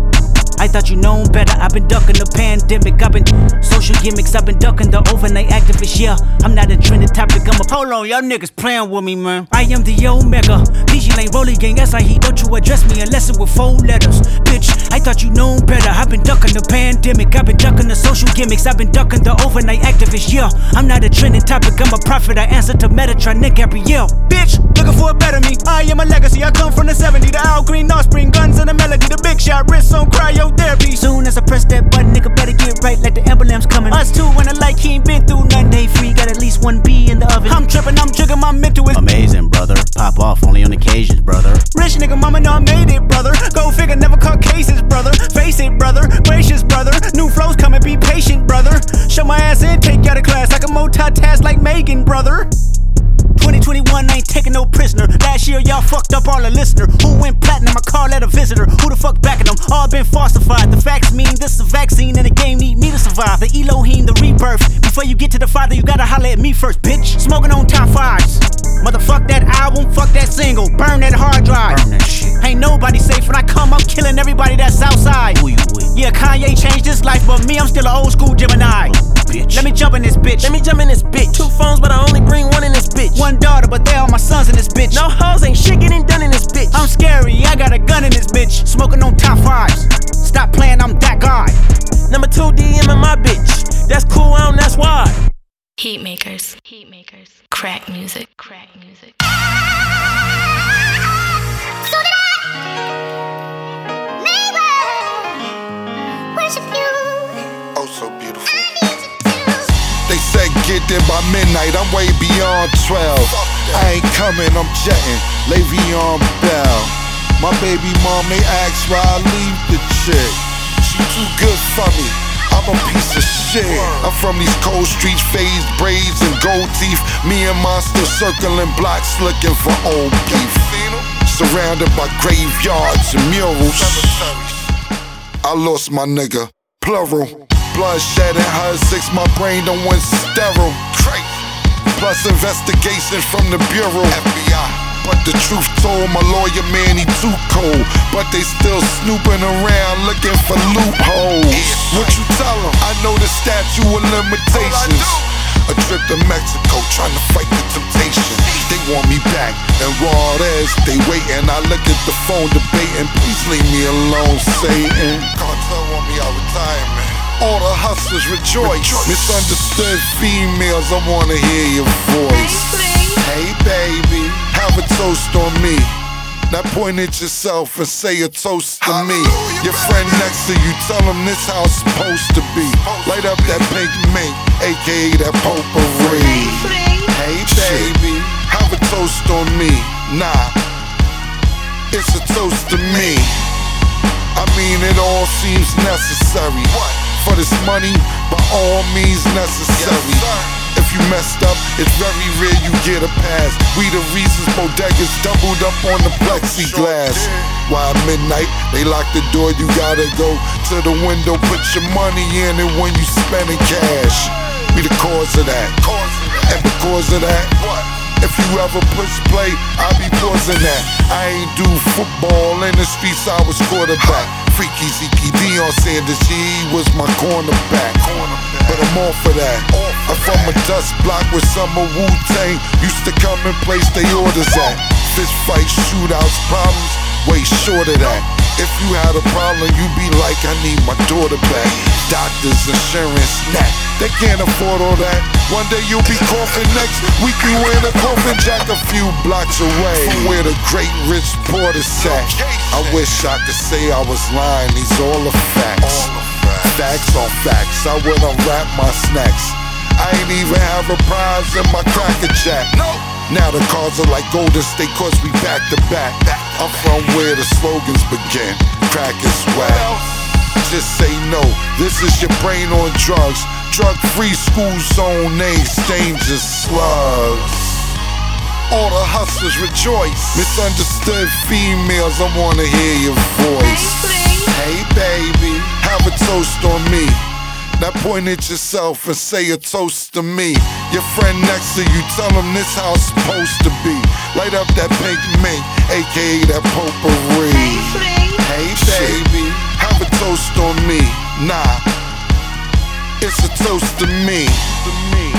I thought you known better. I've been ducking the pandemic. I've been social gimmicks. I've been ducking the overnight activists. Yeah, I'm not a trending topic. I'm a hold on, y'all niggas playing with me, man. I am the Omega. PG Lane, Rolly Gang, SIE. Don't you address me unless it's with four letters. Bitch, I thought you known better. I've been ducking the pandemic. I've been ducking the social gimmicks. I've been ducking the overnight activists. Yeah, I'm not a trending topic. I'm a prophet. I answer to Metatron, Nick Gabrielle. Bitch, looking for a better me. I am a legacy. I come from the 70. The Al Green, Offspring, guns and the melody. The big shot, wrists on cryotherapy. Soon as I press that button, nigga better get right like the emblem's coming. Us two when I like he ain't been through nothing. Day free, got at least one B in the oven. I'm tripping, I'm jigging, my mental is Amazing, brother. Pop off only on occasions, brother. Rich nigga, mama know I made it, brother. Go figure, never caught cases, brother. Face it, brother. Gracious, brother. New flows coming, be patient, brother. Show my ass in, take you out of class. I can multitask like Megan, brother. 2021 ain't taking no prisoner. Last year, y'all fucked up all the listener. Who went platinum? I call that a visitor. Who the fuck backing them? All been falsified. The facts mean this is a vaccine and the game need me to survive. The Elohim, the rebirth. Before you get to the father, you gotta holler at me first, bitch. Smoking on top fives. Motherfuck that album, fuck that single. Burn that hard drive. Ain't nobody safe when I come, I'm killing everybody that's outside. Who you with? Yeah, Kanye changed his life, but me, I'm still an old school Gemini. Oh, bitch. Let me jump in this bitch. Let me jump in this bitch. Two phones, but I only bring one in this bitch. One daughter, but they all my sons in this bitch. No hoes, ain't shit getting done in this bitch. I'm scary, I got a gun in this bitch. Smoking on top fives. Stop playing, I'm that guy. Number two DM in my bitch. That's cool, I don't, that's why. Heat makers. Heat makers. Crack music. Crack music. They said get there by midnight, I'm way beyond 12. I ain't coming, I'm jetting. Le'Veon Bell. My baby mom, they asked why I leave the chick. She too good for me. I'm a piece of shit. I'm from these cold streets, phased braids and gold teeth. Me and Monster circling blocks looking for old beef. Surrounded by graveyards and murals. I lost my nigga, plural. Bloodshed and her six, my brain don't went sterile. Plus investigation from the Bureau. FBI. But the truth told my lawyer man he too cold. But they still snooping around looking for loopholes. What you tell them? I know the statute of limitations. A trip to Mexico trying to fight the temptation. They want me back and raw as they waiting. I look at the phone debating. Please leave me alone, Satan. Cartel want me out retirement. All the hustlers rejoice. Misunderstood females, I wanna hear your voice. Hey, baby, have a toast on me. Now point at yourself and say a toast to me. Your friend next to you, tell him this how it's supposed to be. Light up that pink mink, aka that potpourri. Hey, baby, have a toast on me. Nah, it's a toast to me. I mean, it all seems necessary. For this money, by all means necessary. If you messed up, it's very rare you get a pass. We the reasons bodegas doubled up on the plexiglass. Why at midnight, they lock the door, you gotta go to the window, put your money in it when you spending cash. We the cause of that. And the because of that, if you ever push play, I'll be pausing that. I ain't do football in the streets, I was quarterback. Freaky Zeke, Deion Sanders, he was my cornerback. But I'm all for that. I'm from a dust block some of Wu Tang. Used to come and place they orders at. Fist fights, shootouts, problems, way short of that. If you had a problem, you'd be like, I need my daughter back. Doctors, insurance, nah, they can't afford all that. One day you'll be coughing next week you in a coffin jack a few blocks away from where the great Rich Porter sat. I wish I could say I was lying, these all the facts. Facts on facts, I would unwrap my snacks. I ain't even have a prize in my cracker jack. No. Now the cars are like Golden State, cause we back to back. I'm from where the slogans begin. Crack is whack. Just say no, this is your brain on drugs. Drug free school zone, they exchanges slugs. All the hustlers rejoice. Misunderstood females, I wanna hear your voice. Hey, baby, have a toast on me. Now point at yourself and say a toast to me. Your friend next to you, tell him this how it's supposed to be. Light up that pink mink, aka that potpourri. Hey, baby, have a toast on me. Nah, it's a toast to me. To me.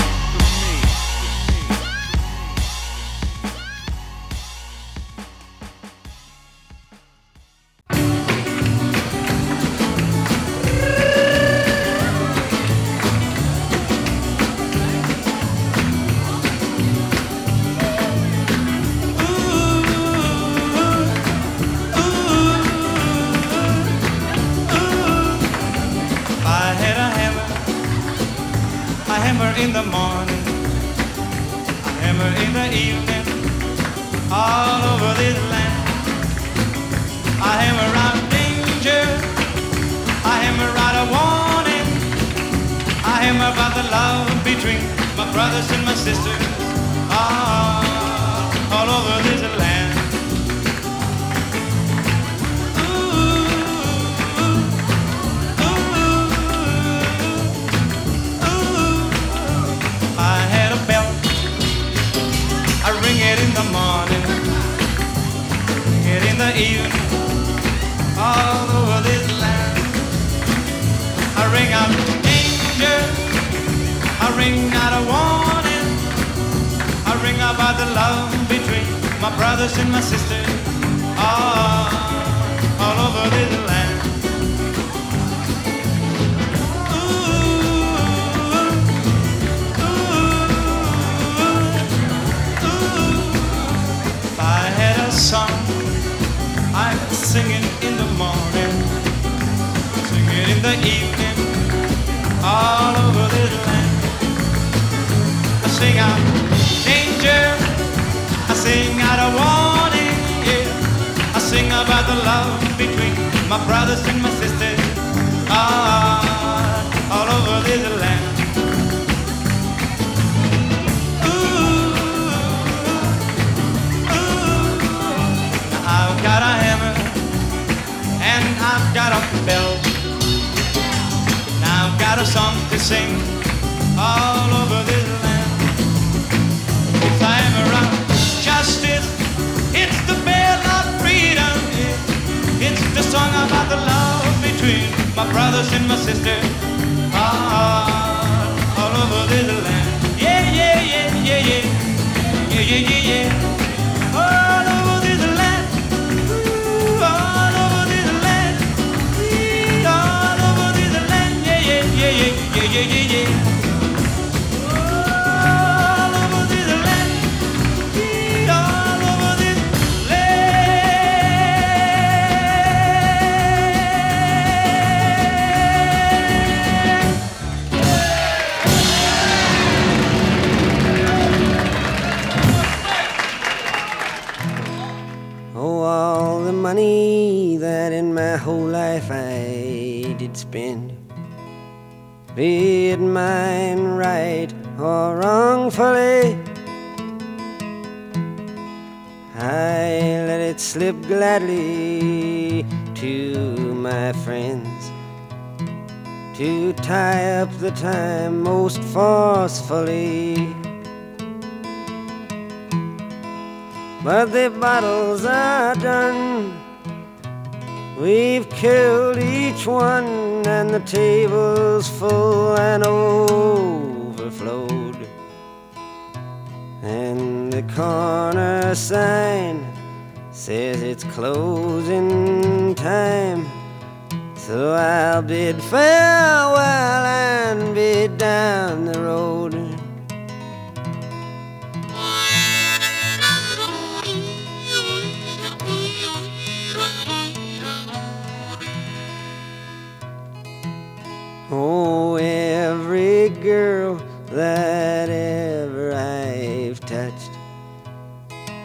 Oh, every girl that ever I've touched,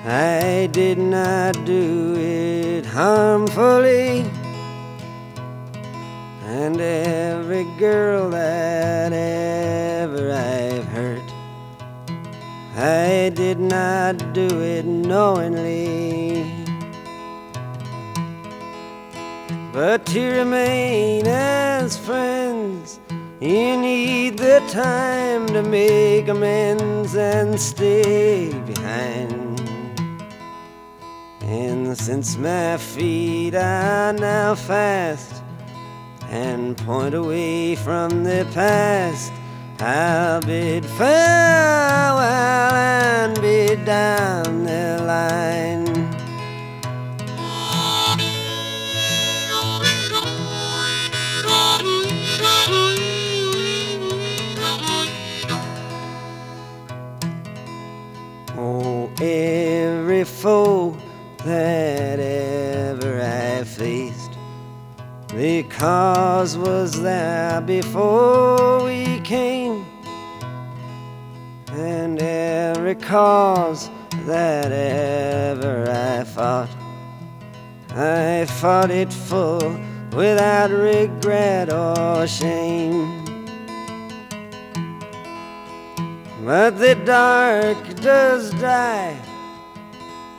I did not do it harmfully. And every girl that ever I've hurt, I did not do it knowingly. But to remain as friends, you need the time to make amends and stay behind. And since my feet are now fast and point away from the past, I'll bid farewell and be down the line. Cause was there before we came, and every cause that ever I fought, I fought it full without regret or shame. But the dark does die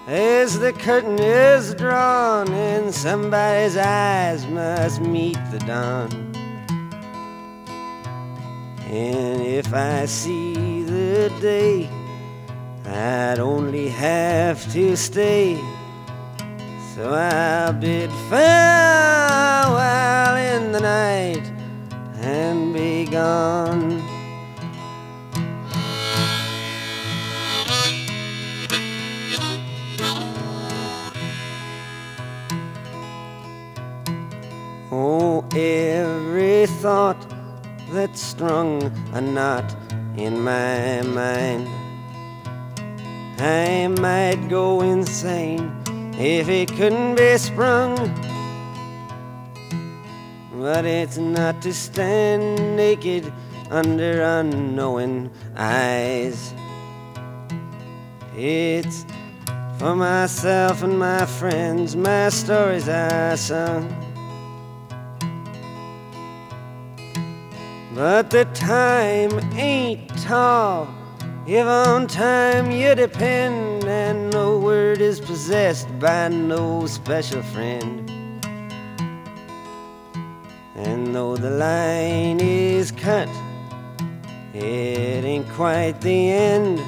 as the curtain is drawn, and somebody's eyes must meet the dawn. And if I see the day, I'd only have to stay. So I'll bid farewell in the night and be gone. That strung a knot in my mind. I might go insane if it couldn't be sprung. But it's not to stand naked under unknowing eyes. It's for myself and my friends, my stories I sung. But the time ain't tall. If on time you depend, and no word is possessed by no special friend. And though the line is cut, it ain't quite the end.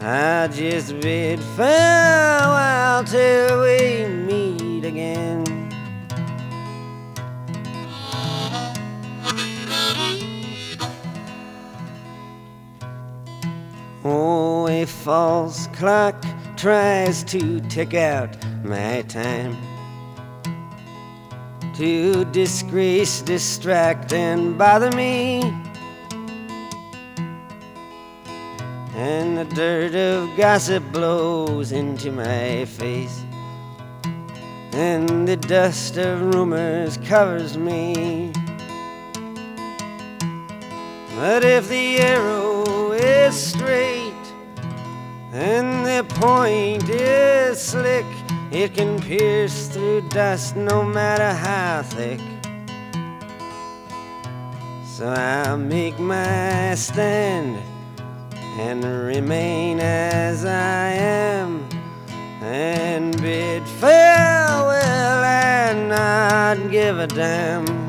I just bid farewell till we meet again. Oh, a false clock tries to tick out my time. To disgrace, distract, and bother me. And the dirt of gossip blows into my face. And the dust of rumors covers me. But if the arrow is straight and the point is slick, it can pierce through dust no matter how thick. So I'll make my stand and remain as I am and bid farewell and not give a damn.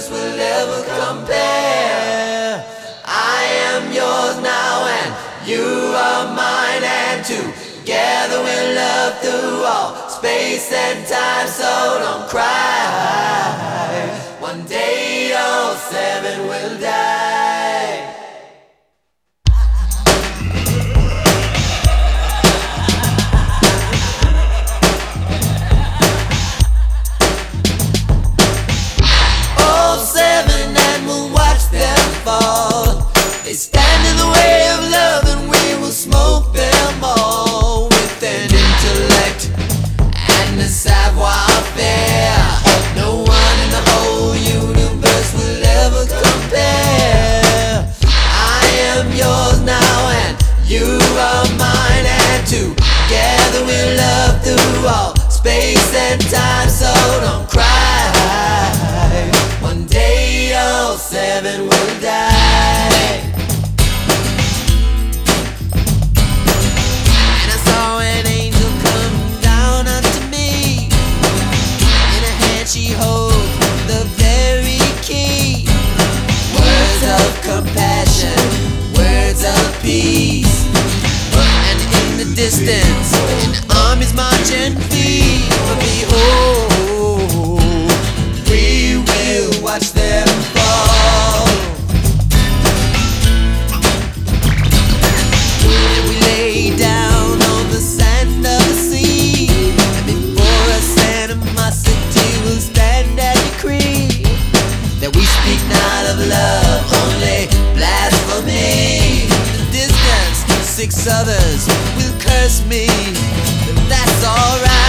Universe will ever compare. I am yours now and you are mine and together we'll love through all space and time so don't cry. One day all seven will die. Savoir faire. No one in the whole universe will ever compare. I am yours now and you are mine and together we love through all space and time so don't cry. One day all seven will die. Of compassion, words of peace. And in the distance, an army's marching feet. But behold, six others will curse me, but that's alright.